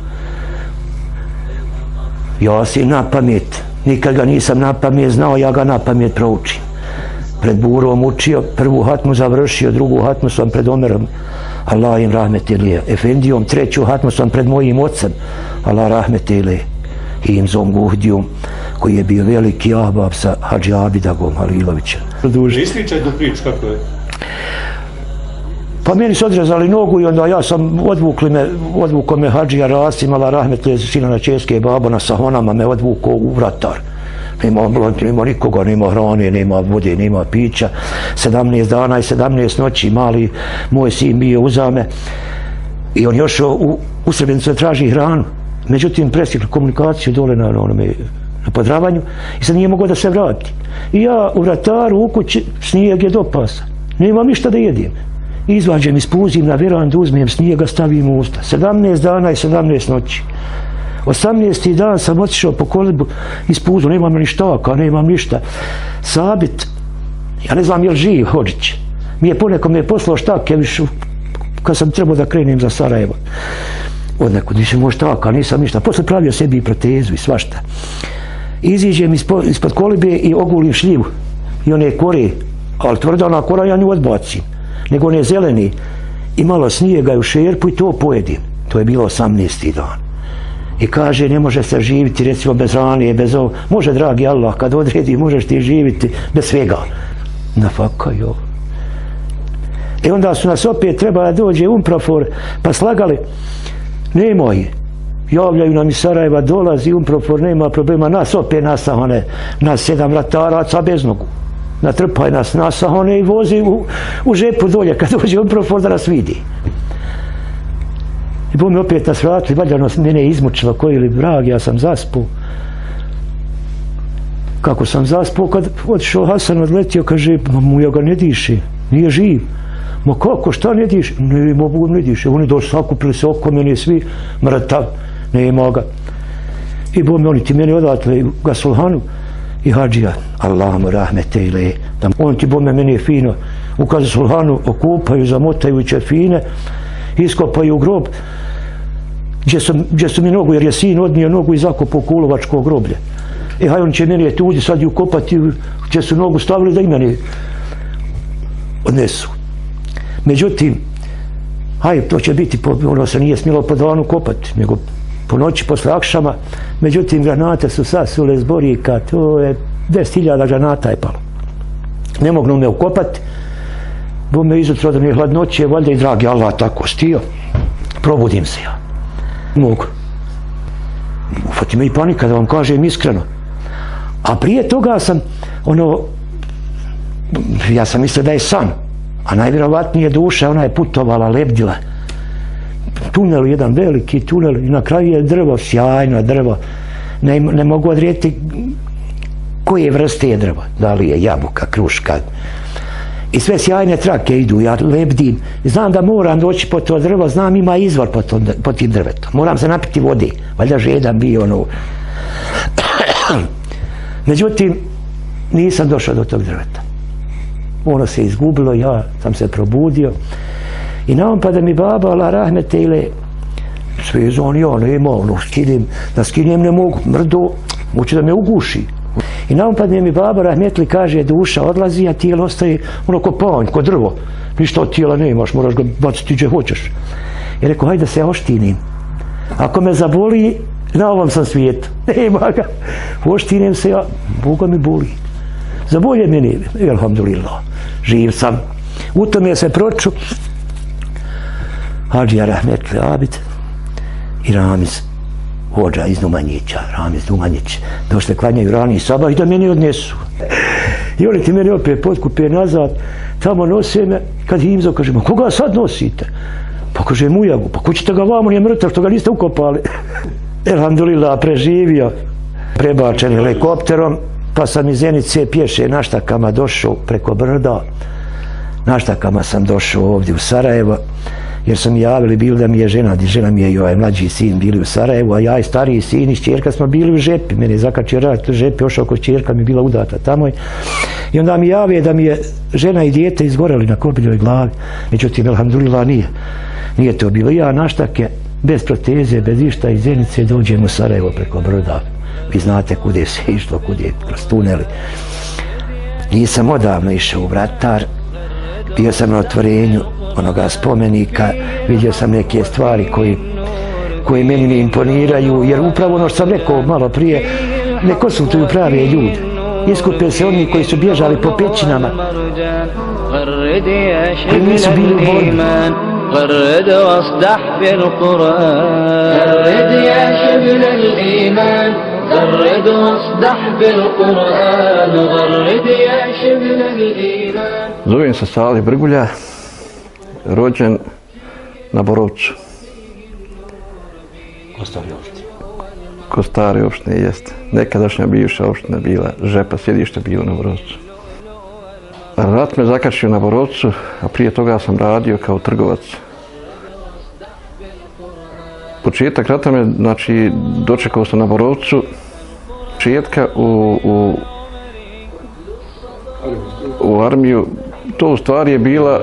Ja si na pamet, nikad ga nisam na pamet znao, ja ga na pamet proučim. Pred burom učio, prvu hatmu završio, drugu hatmu sam pred Omerom, Allah im rahmet ilije, Efendijom, treću hatmu sam pred mojim ocem, Allah rahmet ilije, i im zom Guhdijom, koji je bio veliki ahbab sa Hadži Abidagom Halilovićem. Ispričaj tu prič kako je? Pa meni su odrezali nogu i onda ja sam odvukli me, odvuko me Hadžija Rasim, ala rahmetle sina na Česke babo na sahonama me odvuko u vratar. Nema ambulanti, nema nikoga, nema hrane, nema vode, nema pića. 17 dana i 17 noći mali moj sin bio uzame i on još u, u Srebrenicu traži hranu. Međutim, prestikli komunikaciju dole na onome na podravanju i sad nije mogao da se vrati. I ja u vrataru u kući snijeg je dopasa. Nemam ništa da jedim izvađem, ispuzim na verandu, uzmijem snijega, stavim u usta. 17 dana i 17 noći. 18. dan sam otišao po iz ispuzu, nemam ni štaka, nemam ništa. Sabit, ja ne znam je li živ Hođić, mi je ponekom je poslao štake, višu, kad sam trebao da krenem za Sarajevo. Odnekud, više može štaka, nisam ništa. Posle pravio sebi i protezu i svašta. Iziđem ispod, ispod kolibe i ogulim šljivu. I one kore, ali tvrda ona kora, ja nju odbacim nego one zeleni i malo snijega u šerpu i to pojedim. To je bilo 18. dan. I kaže, ne može se živiti recimo bez rane, bez ovo. Može, dragi Allah, kad odredi, možeš ti živiti bez svega. Na faka, jo. E I onda su nas opet trebali da dođe umprofor, pa slagali, nemoj, javljaju nam iz Sarajeva, dolazi umprofor, nema problema, nas opet nasahane, nas sedam rataraca bez nogu natrpaj nas nas, a one i vozi u, u žepu dolje kad dođe u profor da nas vidi. I bo mi opet nas vratili, valjda nas mene izmučilo koji li vrag, ja sam zaspu. Kako sam zaspu, kad odšao Hasan odletio, kaže, mu ja ga ne diši, nije živ. Ma kako, šta ne diši? Ne mogu ne diši. Oni došli, sakupili se oko mene svi, mrtav, ne ima ga. I bo mi oni ti mene odatle, Gasulhanu, i hađija, Allah mu rahmete ile, da on ti bome meni je fino, u kazu sulhanu okupaju, zamotaju čefine, iskopaju grob, gdje su, gdje su mi nogu, jer je sin odnio nogu i zakopao kulovačko groblje. E, haj on će meni je tuđi sad ju kopati, gdje su nogu stavili da i meni odnesu. Međutim, haj, to će biti, po, ono se nije smjelo po danu kopati, nego po noći posle akšama, međutim granate su sasule zborika, to je 10.000 granata je palo. Ne mognu me ukopati, bo me izutro da mi je hladnoće, valjda i dragi Allah tako stio, probudim se ja. Mogu. Ufati me i panika da vam kažem iskreno. A prije toga sam, ono, ja sam mislio da je san, a najvjerovatnije duša, ona je putovala, lebdila, tunel, jedan veliki tunel i na kraju je drvo, sjajno drvo. Ne, ne mogu odrijeti koje vrste je drvo. Da li je jabuka, kruška. I sve sjajne trake idu, ja lebdim. Znam da moram doći po to drvo, znam ima izvor po, to, po tim drvetom. Moram se napiti vode. Valjda žedan bio ono. Međutim, nisam došao do tog drveta. Ono se izgubilo, ja sam se probudio. I naom pa da mi baba, Allah rahmete, ile sve on ja nema, ono, skinem, da skinem ne mogu, mrdo, moće da me uguši. I naumpadne mi baba rahmetli kaže duša odlazi, a tijelo ostaje ono ko panj, ko drvo. Ništa od tijela nemaš, moraš ga baciti gdje hoćeš. I rekao, hajde da se oštinim. Ako me zaboli, na ovom sam svijetu. Nema ga. Oštinem se ja, Boga mi boli. Za bolje meni, alhamdulillah, živ sam. U tome se proču. Hadžija rahmetli abid. I Ramiz hođa iz Numanjića, Ramiz Numanjić, došle klanjaju rani sabah i da meni odnesu. I oni ti meni opet potkupe nazad, tamo nose me, kad Himzo kaže, ma koga sad nosite? Pa kaže, mujagu, pa ko ćete ga vam, on je mrtav, što ga niste ukopali. Elhamdulillah, preživio, prebačen helikopterom, pa sam iz Zenice pješe naštakama došao preko brda, naštakama sam došao ovdje u Sarajevo, jer sam javili bili da mi je žena, žena mi je i ovaj mlađi sin bili u Sarajevu, a ja i stariji sin i čerka smo bili u žepi, mene je zakačio rad u žepi, ošao kod čerka mi je bila udata tamo i onda mi jave da mi je žena i dijete izgoreli na kobiljoj glavi, međutim, alhamdulillah, nije, nije to bilo. Ja naštake, bez proteze, bez išta iz Zenice dođem u Sarajevo preko broda. Vi znate kude se išlo, kude kroz tuneli. Nisam odavno išao u vratar, bio sam na otvorenju onoga spomenika, vidio sam neke stvari koji koje meni ne imponiraju, jer upravo ono što sam rekao malo prije, ne konsultuju prave ljude. Iskupe se oni koji su bježali po pećinama, koji nisu bili u borbi. غرد واصدح بالقرآن غرد يا شبل الإيمان غرد واصدح بالقرآن غرد يا شبل الإيمان Zovem se Salih Brgulja, rođen na Borovcu. Ko stari opštine? Ko stari opštine, jeste. Nekadašnja bivša opština bila, žepa sjedište bilo na Borovcu. Rat me zakačio na Borovcu, a prije toga sam radio kao trgovac. Početak rata me, znači, dočekao sam na Borovcu. Početka u, u, u armiju, to u stvari je bila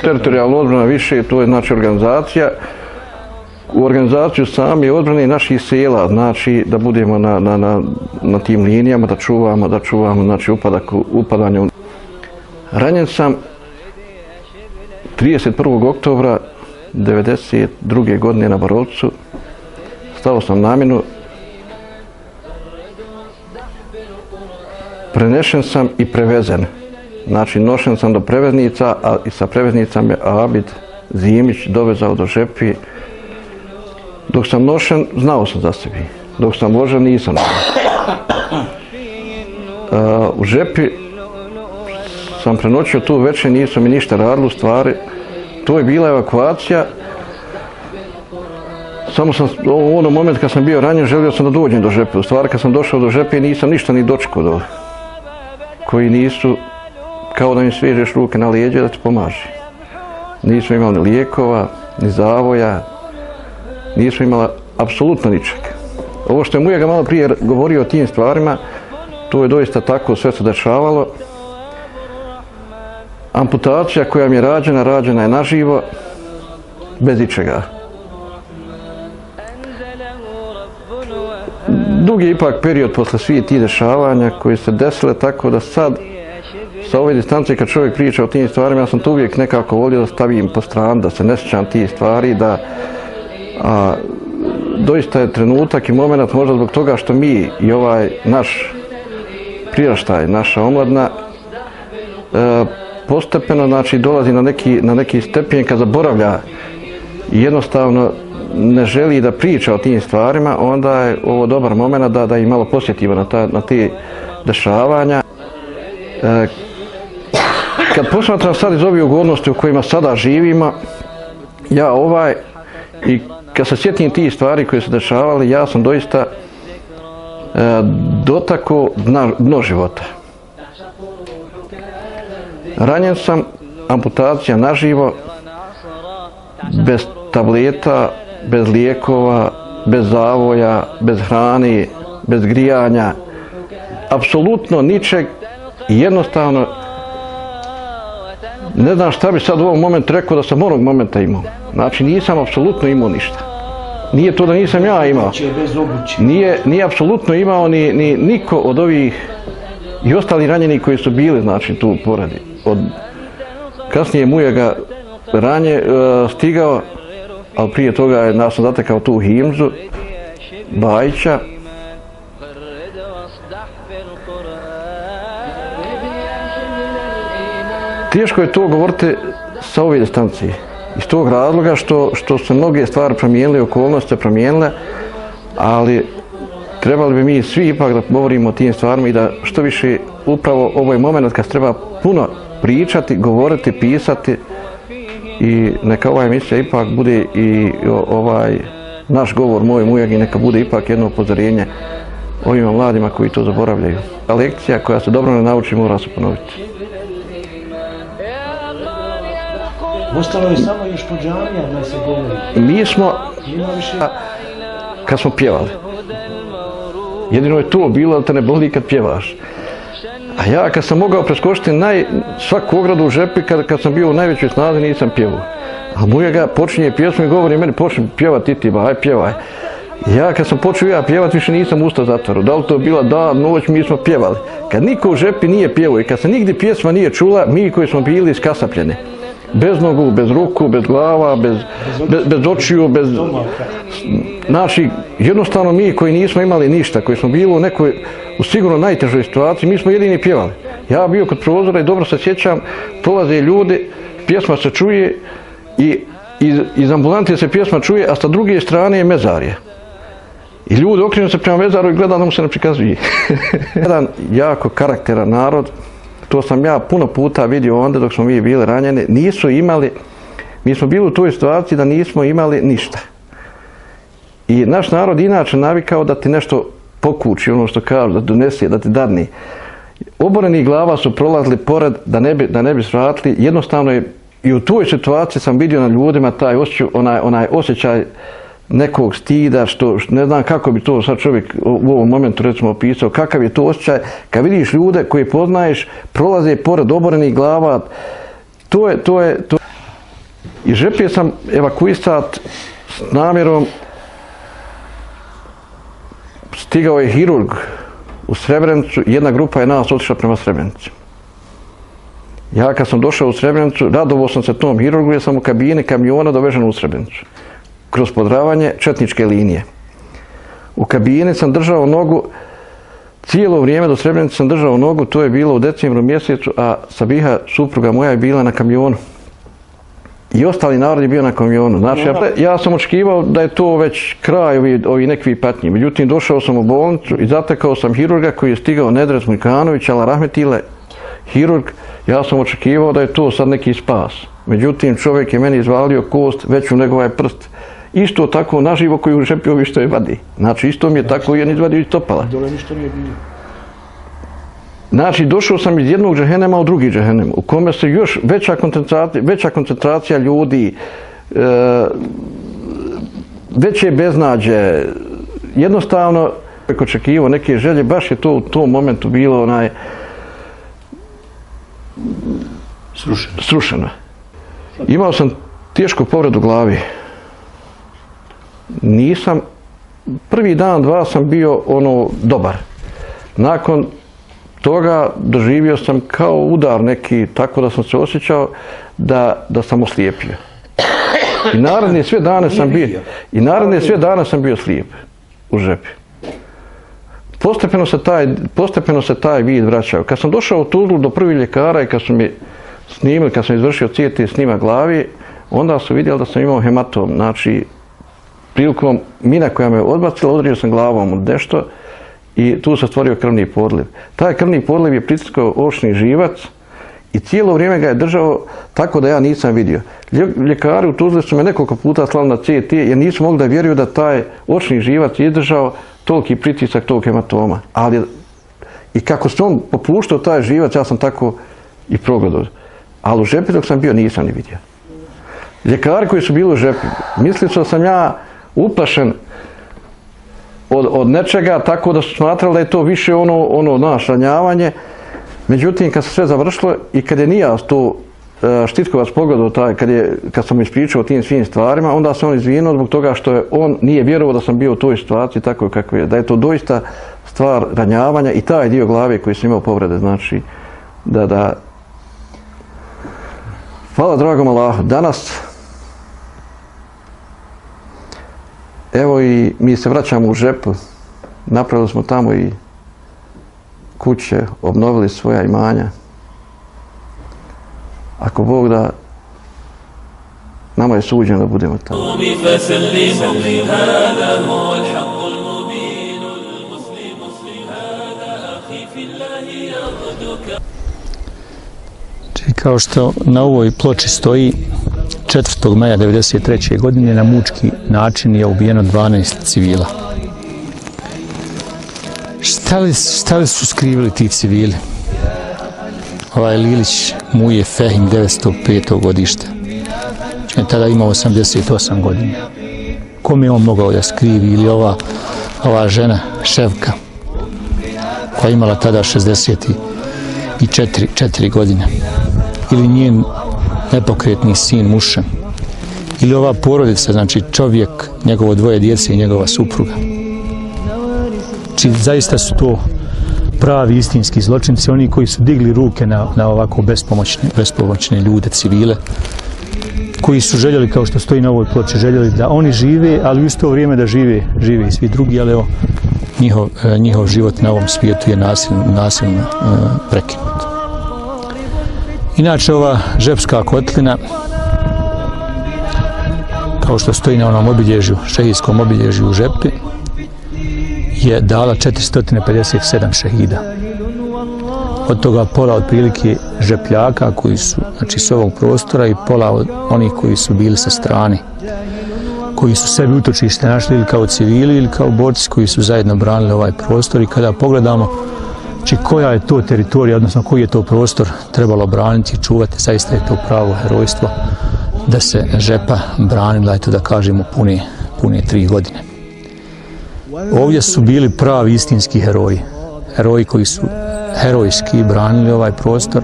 teritorijalna odbrana više, to je znači organizacija. U organizaciju sami odbrane naših sela, znači da budemo na, na, na, na tim linijama, da čuvamo, da čuvamo, znači upadak, upadanje Ranjen sam 31. oktobra 1992. godine na Borovcu. Stao sam namjenu. Prenešen sam i prevezen. Znači, nošen sam do preveznica, a i sa preveznicama je Abid Zimić dovezao do Žepi. Dok sam nošen, znao sam za sebi. Dok sam vožen, nisam. Uh, u Žepi sam prenoćio tu večer, nisu mi ništa radili u stvari. To je bila evakuacija. Samo sam, u onom momentu kad sam bio ranjen, želio sam da dođem do žepe. U stvari kad sam došao do žepe, nisam ništa ni dočekao do koji nisu, kao da mi svižeš ruke na lijeđe da ti pomaži. Nismo imali ni lijekova, ni zavoja, nismo imala apsolutno ničeg. Ovo što je Mujega malo prije govorio o tim stvarima, to je doista tako sve se dešavalo amputacija koja mi je rađena, rađena je naživo, bez ičega. Dugi ipak period posle svih tih dešavanja koji se desile tako da sad sa ove distance kad čovjek priča o tim stvarima, ja sam to uvijek nekako volio da stavim po stranu, da se ne sjećam tih stvari, da a, doista je trenutak i moment možda zbog toga što mi i ovaj naš priraštaj, naša omladna, e, postepeno znači dolazi na neki, na neki stepen kad zaboravlja i jednostavno ne želi da priča o tim stvarima, onda je ovo dobar moment da, da i malo posjetimo na, ta, na te dešavanja. E, kad posmatram sad iz ovih ugodnosti u kojima sada živimo, ja ovaj i kad se sjetim tih stvari koje su dešavali, ja sam doista e, dotako dna, dno života. Ranjen sam, amputacija naživo, bez tableta, bez lijekova, bez zavoja, bez hrane, bez grijanja. Apsolutno ničeg I jednostavno, ne znam šta bi sad u ovom momentu rekao da sam onog momenta imao. Znači nisam apsolutno imao ništa. Nije to da nisam ja imao. Nije, nije apsolutno imao ni, ni niko od ovih i ostali ranjeni koji su bili znači tu u poradi. Od kasnije mu je ga ranje uh, stigao, ali prije toga je nas zatekao tu Himzu, Bajića, Teško je to govoriti sa ove distancije. Iz tog razloga što, što su mnoge stvari promijenile, okolnosti promijenile, ali trebali bi mi svi ipak da govorimo o tim stvarima i da što više upravo ovaj moment kad treba puno pričati, govoriti, pisati i neka ova emisija ipak bude i ovaj naš govor, moj mujak i neka bude ipak jedno upozorenje ovima mladima koji to zaboravljaju. A lekcija koja se dobro ne nauči mora se ponoviti. Ostalo je samo još po džamija da se govori. Mi smo, kad smo pjevali, jedino je to bilo da te ne boli kad pjevaš. A ja kad sam mogao preskočiti naj, svaku ogradu u žepi, kad, kad sam bio u najvećoj snazi, nisam pjevao. A moja ga počinje pjesmu i govori meni, počne pjevati ti, ba, aj pjevaj. Ja kad sam počeo ja pjevati, više nisam usta zatvoru. Da li to bila da, noć, mi smo pjevali. Kad niko u žepi nije pjevao i kad se nigdje pjesma nije čula, mi koji smo bili skasapljeni bez nogu, bez ruku, bez glava, bez, bez, bez očiju, bez... Znači, jednostavno mi koji nismo imali ništa, koji smo bili u nekoj, u sigurno najtežoj situaciji, mi smo jedini pjevali. Ja bio kod prozora i dobro se sjećam, prolaze ljudi, pjesma se čuje i iz, iz ambulante se pjesma čuje, a sa druge strane je mezarje. I ljudi okrenu se prema mezaru i gleda da mu se ne prikazuje. Jedan jako karakteran narod, to sam ja puno puta vidio onda dok smo mi bili ranjeni, nisu imali, mi smo bili u toj situaciji da nismo imali ništa. I naš narod inače navikao da ti nešto pokuči, ono što kažu, da donese, da ti dadni. Oboreni glava su prolazili pored da ne bi, da ne bi svratili. Jednostavno je, i u toj situaciji sam vidio na ljudima taj osjećaj, onaj, onaj osjećaj nekog stida, što, ne znam kako bi to sad čovjek u ovom momentu recimo opisao, kakav je to osjećaj, kad vidiš ljude koje poznaješ, prolaze pored oborenih glava, to je, to je, to I žepio sam evakuistat s namjerom, stigao je hirurg u Srebrenicu, jedna grupa je nas otišla prema Srebrenici. Ja kad sam došao u Srebrenicu, radovo sam se tom hirurgu, jer sam u kabine kamiona dovežen u Srebrenicu kroz podravanje četničke linije. U kabini sam držao nogu, cijelo vrijeme do Srebrenice sam držao nogu, to je bilo u decembru mjesecu, a Sabiha, supruga moja, je bila na kamionu. I ostali narod je bio na kamionu. Znači, ja, ja sam očekivao da je to već kraj ovi, ovi nekvi patnji. Međutim, došao sam u bolnicu i zatekao sam hirurga koji je stigao Nedres Mujkanović, ala Rahmetile, hirurg. Ja sam očekivao da je to sad neki spas. Međutim, čovjek je meni izvalio kost već u njegovaj prst isto tako naživo koji u žepi ovi što je vadi. Znači isto mi je tako jedan izvadio iz topala. Dole ništa nije bilo. Znači došao sam iz jednog džehenema u drugi džehenem, u kome se još veća koncentracija, veća koncentracija ljudi, e, veće beznađe, jednostavno preko očekivo neke želje, baš je to u tom momentu bilo onaj srušeno. srušeno. Imao sam tešku povredu glavi nisam, prvi dan, dva sam bio ono dobar. Nakon toga doživio sam kao udar neki, tako da sam se osjećao da, da sam oslijepio. I naredne sve dane sam bio, i naredne sve dane sam bio slijep u žepi. Postepeno se taj, postepeno se taj vid vraćao. Kad sam došao u Tuzlu do prvi ljekara i kad su mi snimili, kad sam izvršio cijeti snima glavi, onda su vidjeli da sam imao hematom, znači prilikom mina koja me odbacila, odrio sam glavom od nešto i tu se stvorio krvni podliv. Taj krvni podliv je pritiskao ošni živac i cijelo vrijeme ga je držao tako da ja nisam vidio. Ljekari u Tuzli su me nekoliko puta slali na CT jer nisu mogli da vjeruju da taj očni živac je držao toliki pritisak tog hematoma. Ali i kako se on popuštao taj živac, ja sam tako i progledao. Ali u žepi dok sam bio nisam ni vidio. Ljekari koji su bili u žepi, mislili su da sam ja uplašen od, od nečega, tako da su smatrali da je to više ono, ono naš ranjavanje. Međutim, kad se sve završilo i kad je nija tu e, Štitkovac pogledao taj, kad, je, kad sam ispričao o tim svim stvarima, onda se on izvinuo zbog toga što je on nije vjerovao da sam bio u toj situaciji tako kako je. Da je to doista stvar ranjavanja i taj dio glave koji sam imao povrede, znači da, da Hvala dragom Allahu. Danas evo i mi se vraćamo u žepu. Napravili smo tamo i kuće, obnovili svoja imanja. Ako Bog da nama je suđeno da budemo tamo. Kao što na ovoj ploči stoji 4. maja 1993. godine na mučki način je ubijeno 12 civila. Šta li, šta li su skrivili ti civili? Ovaj Lilić mu je Fehim 905. godište. Je tada ima 88 godina. Kom je on mogao da skrivi ili ova, ova žena, Ševka, koja je imala tada 64 4 godine ili njen nepokretni sin Mušan ili ova porodica, znači čovjek, njegovo dvoje djece i njegova supruga. Či zaista su to pravi istinski zločinci, oni koji su digli ruke na, na ovako bespomoćne, bespomoćne ljude, civile, koji su željeli, kao što stoji na ovoj ploči, željeli da oni žive, ali u isto vrijeme da žive, žive i svi drugi, ali evo, njihov, e, njihov život na ovom svijetu je nasilno, nasilno uh, prekinut. Inače, ova žepska kotlina, kao što stoji na onom obilježju, šehijskom obilježju u žepi, je dala 457 šehida. Od toga pola otprilike žepljaka koji su znači, s ovog prostora i pola od onih koji su bili sa strane koji su sebi utočište našli ili kao civili ili kao borci koji su zajedno branili ovaj prostor i kada pogledamo Či koja je to teritorija, odnosno koji je to prostor trebalo braniti i čuvati, zaista je to pravo herojstvo da se žepa branila, eto da kažemo, pune, pune tri godine. Ovdje su bili pravi istinski heroji. Heroji koji su herojski branili ovaj prostor,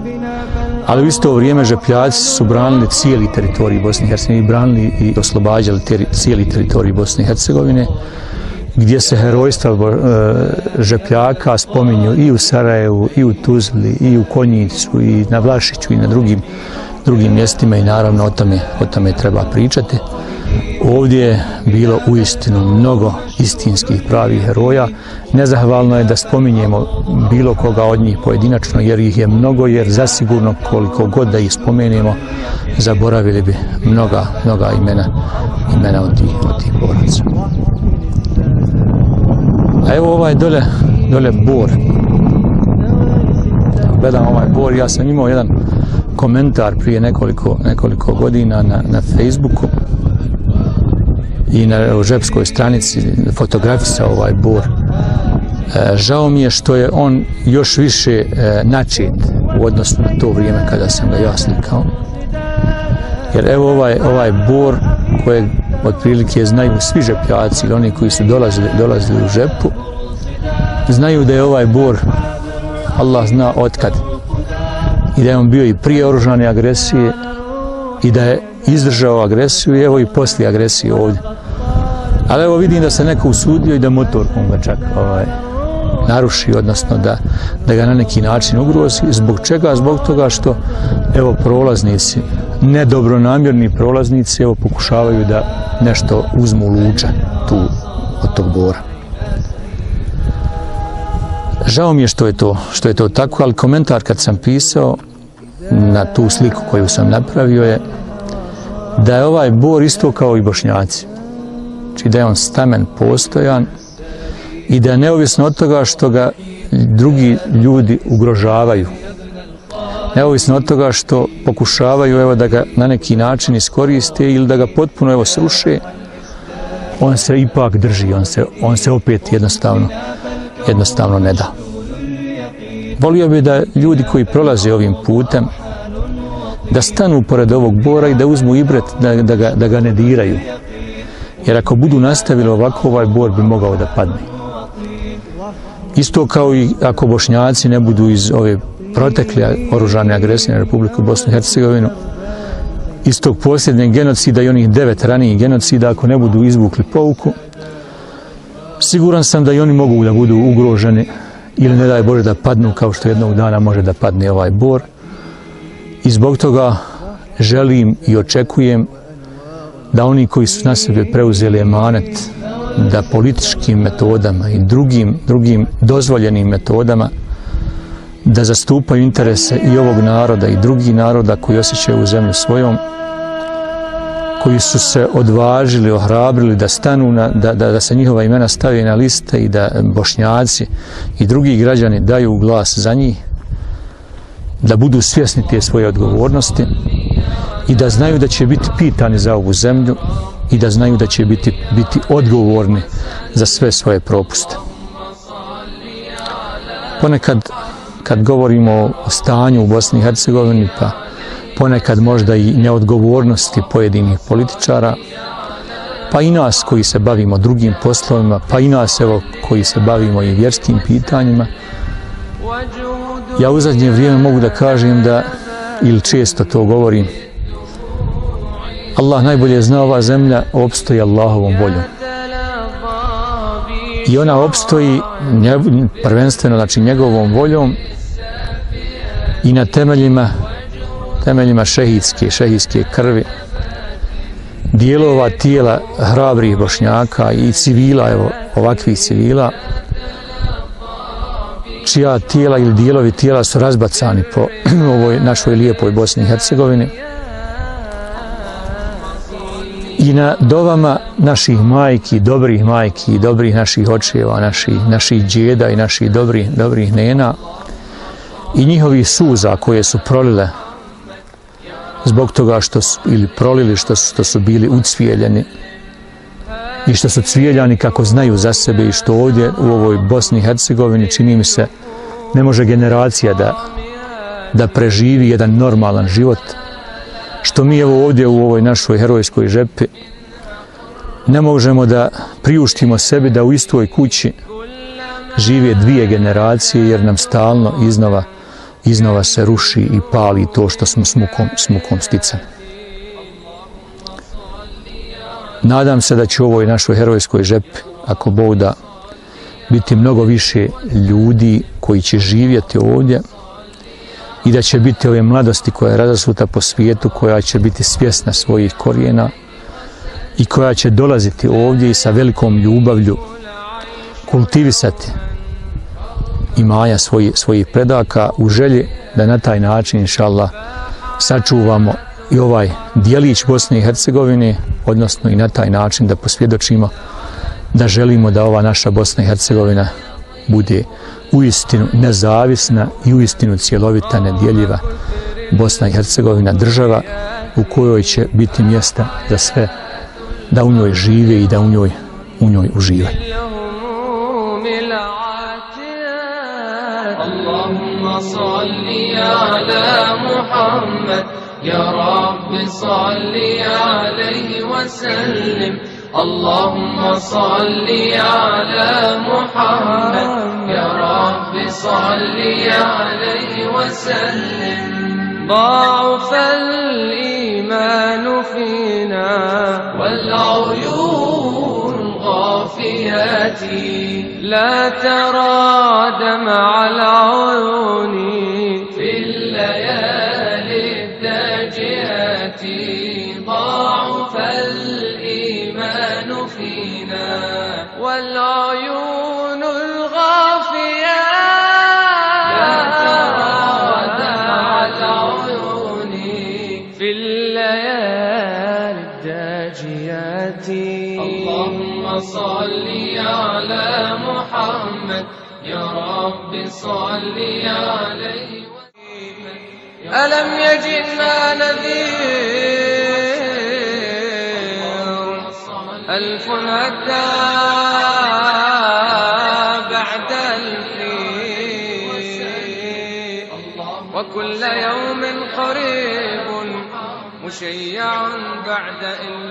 ali u isto vrijeme žepljaci su branili cijeli teritorij Bosne i Hercegovine i branili i oslobađali teri, cijeli teritorij Bosne i Hercegovine gdje se herojstva e, žepljaka spominju i u Sarajevu, i u Tuzli, i u Konjicu, i na Vlašiću, i na drugim, drugim mjestima i naravno o tome, o tome treba pričati. Ovdje je bilo uistinu mnogo istinskih pravih heroja. Nezahvalno je da spominjemo bilo koga od njih pojedinačno, jer ih je mnogo, jer zasigurno koliko god da ih spomenemo, zaboravili bi mnoga, mnoga imena, imena od tih, od tih boraca. A evo ovaj dole, dole bor. Gledam ovaj bor, ja sam imao jedan komentar prije nekoliko, nekoliko godina na, na Facebooku i na žepskoj stranici fotografisa ovaj bor. E, žao mi je što je on još više e, načet u odnosu na to vrijeme kada sam ga ja slikao. Jer evo ovaj, ovaj bor kojeg otprilike znaju svi žepljaci ili oni koji su dolazili, dolazili u žepu, znaju da je ovaj bor, Allah zna otkad, i da je on bio i prije oružane agresije i da je izdržao agresiju i evo i poslije agresije ovdje. Ali evo vidim da se neko usudio i da motorkom ga čak ovaj, naruši, odnosno da, da ga na neki način ugrozi. Zbog čega? Zbog toga što evo prolaznici, nedobronamjerni prolaznici, evo pokušavaju da nešto uzmu luča tu od tog bora. Žao mi je što je to, što je to tako, ali komentar kad sam pisao na tu sliku koju sam napravio je da je ovaj bor isto kao i bošnjaci. Znači da je on stamen postojan i da je neovisno od toga što ga drugi ljudi ugrožavaju. Neovisno od toga što pokušavaju evo da ga na neki način iskoriste ili da ga potpuno evo sruše, on se ipak drži, on se, on se opet jednostavno jednostavno ne da. Volio bi da ljudi koji prolaze ovim putem da stanu pored ovog bora i da uzmu ibret da, da, ga, da ga ne diraju. Jer ako budu nastavili ovako, ovaj bor bi mogao da padne. Isto kao i ako bošnjaci ne budu iz ove protekle oružane agresije na Republiku Bosnu i Hercegovinu, iz tog posljednjeg genocida i onih devet ranijih genocida, ako ne budu izvukli pouku, siguran sam da i oni mogu da budu ugroženi ili ne daj Bože da padnu kao što jednog dana može da padne ovaj bor. I zbog toga želim i očekujem da oni koji su na sebe preuzeli emanet da političkim metodama i drugim, drugim dozvoljenim metodama da zastupaju interese i ovog naroda i drugih naroda koji osjećaju u zemlju svojom, koji su se odvažili, ohrabrili da stanu, na, da, da, da se njihova imena stavi na liste i da bošnjaci i drugi građani daju glas za njih, da budu svjesni te svoje odgovornosti i da znaju da će biti pitani za ovu zemlju i da znaju da će biti, biti odgovorni za sve svoje propuste. Ponekad kad govorimo o stanju u Bosni i Hercegovini, pa ponekad možda i neodgovornosti pojedinih političara, pa i nas koji se bavimo drugim poslovima, pa i nas evo koji se bavimo i vjerskim pitanjima, ja u zadnje vrijeme mogu da kažem da, ili često to govorim, Allah najbolje zna ova zemlja opstoji Allahovom voljom. I ona opstoji prvenstveno znači njegovom voljom i na temeljima temeljima šehidske, šehidske krvi. Dijelova tijela hrabrih bošnjaka i civila, evo, ovakvih civila čija tijela ili dijelovi tijela su razbacani po ovoj našoj lijepoj Bosni i Hercegovini i na dovama naših majki, dobrih majki, dobrih naših očeva, naših, naših djeda i naših dobrih, dobrih nena i njihovih suza koje su prolile zbog toga što su, ili prolili što su, što su bili ucvijeljeni i što su cvijeljani kako znaju za sebe i što ovdje u ovoj Bosni i Hercegovini čini mi se ne može generacija da, da preživi jedan normalan život što mi evo ovdje u ovoj našoj herojskoj žepi ne možemo da priuštimo sebi da u istoj kući žive dvije generacije jer nam stalno iznova iznova se ruši i pali to što smo smukom, mukom sticani. Nadam se da će u ovoj našoj herojskoj žepi, ako Bog da, biti mnogo više ljudi koji će živjeti ovdje i da će biti ove mladosti koja je razasuta po svijetu, koja će biti svjesna svojih korijena i koja će dolaziti ovdje i sa velikom ljubavlju kultivisati imaja svojih, svojih predaka u želji da na taj način, inša Allah, sačuvamo i ovaj dijelić Bosne i Hercegovine, odnosno i na taj način da posvjedočimo da želimo da ova naša Bosna i Hercegovina bude u istinu nezavisna i u istinu cjelovita, nedjeljiva Bosna i Hercegovina država u kojoj će biti mjesta za sve da u njoj žive i da u njoj, u njoj uživaju. صل على محمد يا رب صل عليه وسلم اللهم صل على محمد. يا رب صل عليه وسلم. ضعف الإيمان فينا والعيون غافيات لا ترى دمع العيون نذير. ألف أتى بعد الفيل وكل يوم قريب مشيع بعد الفيل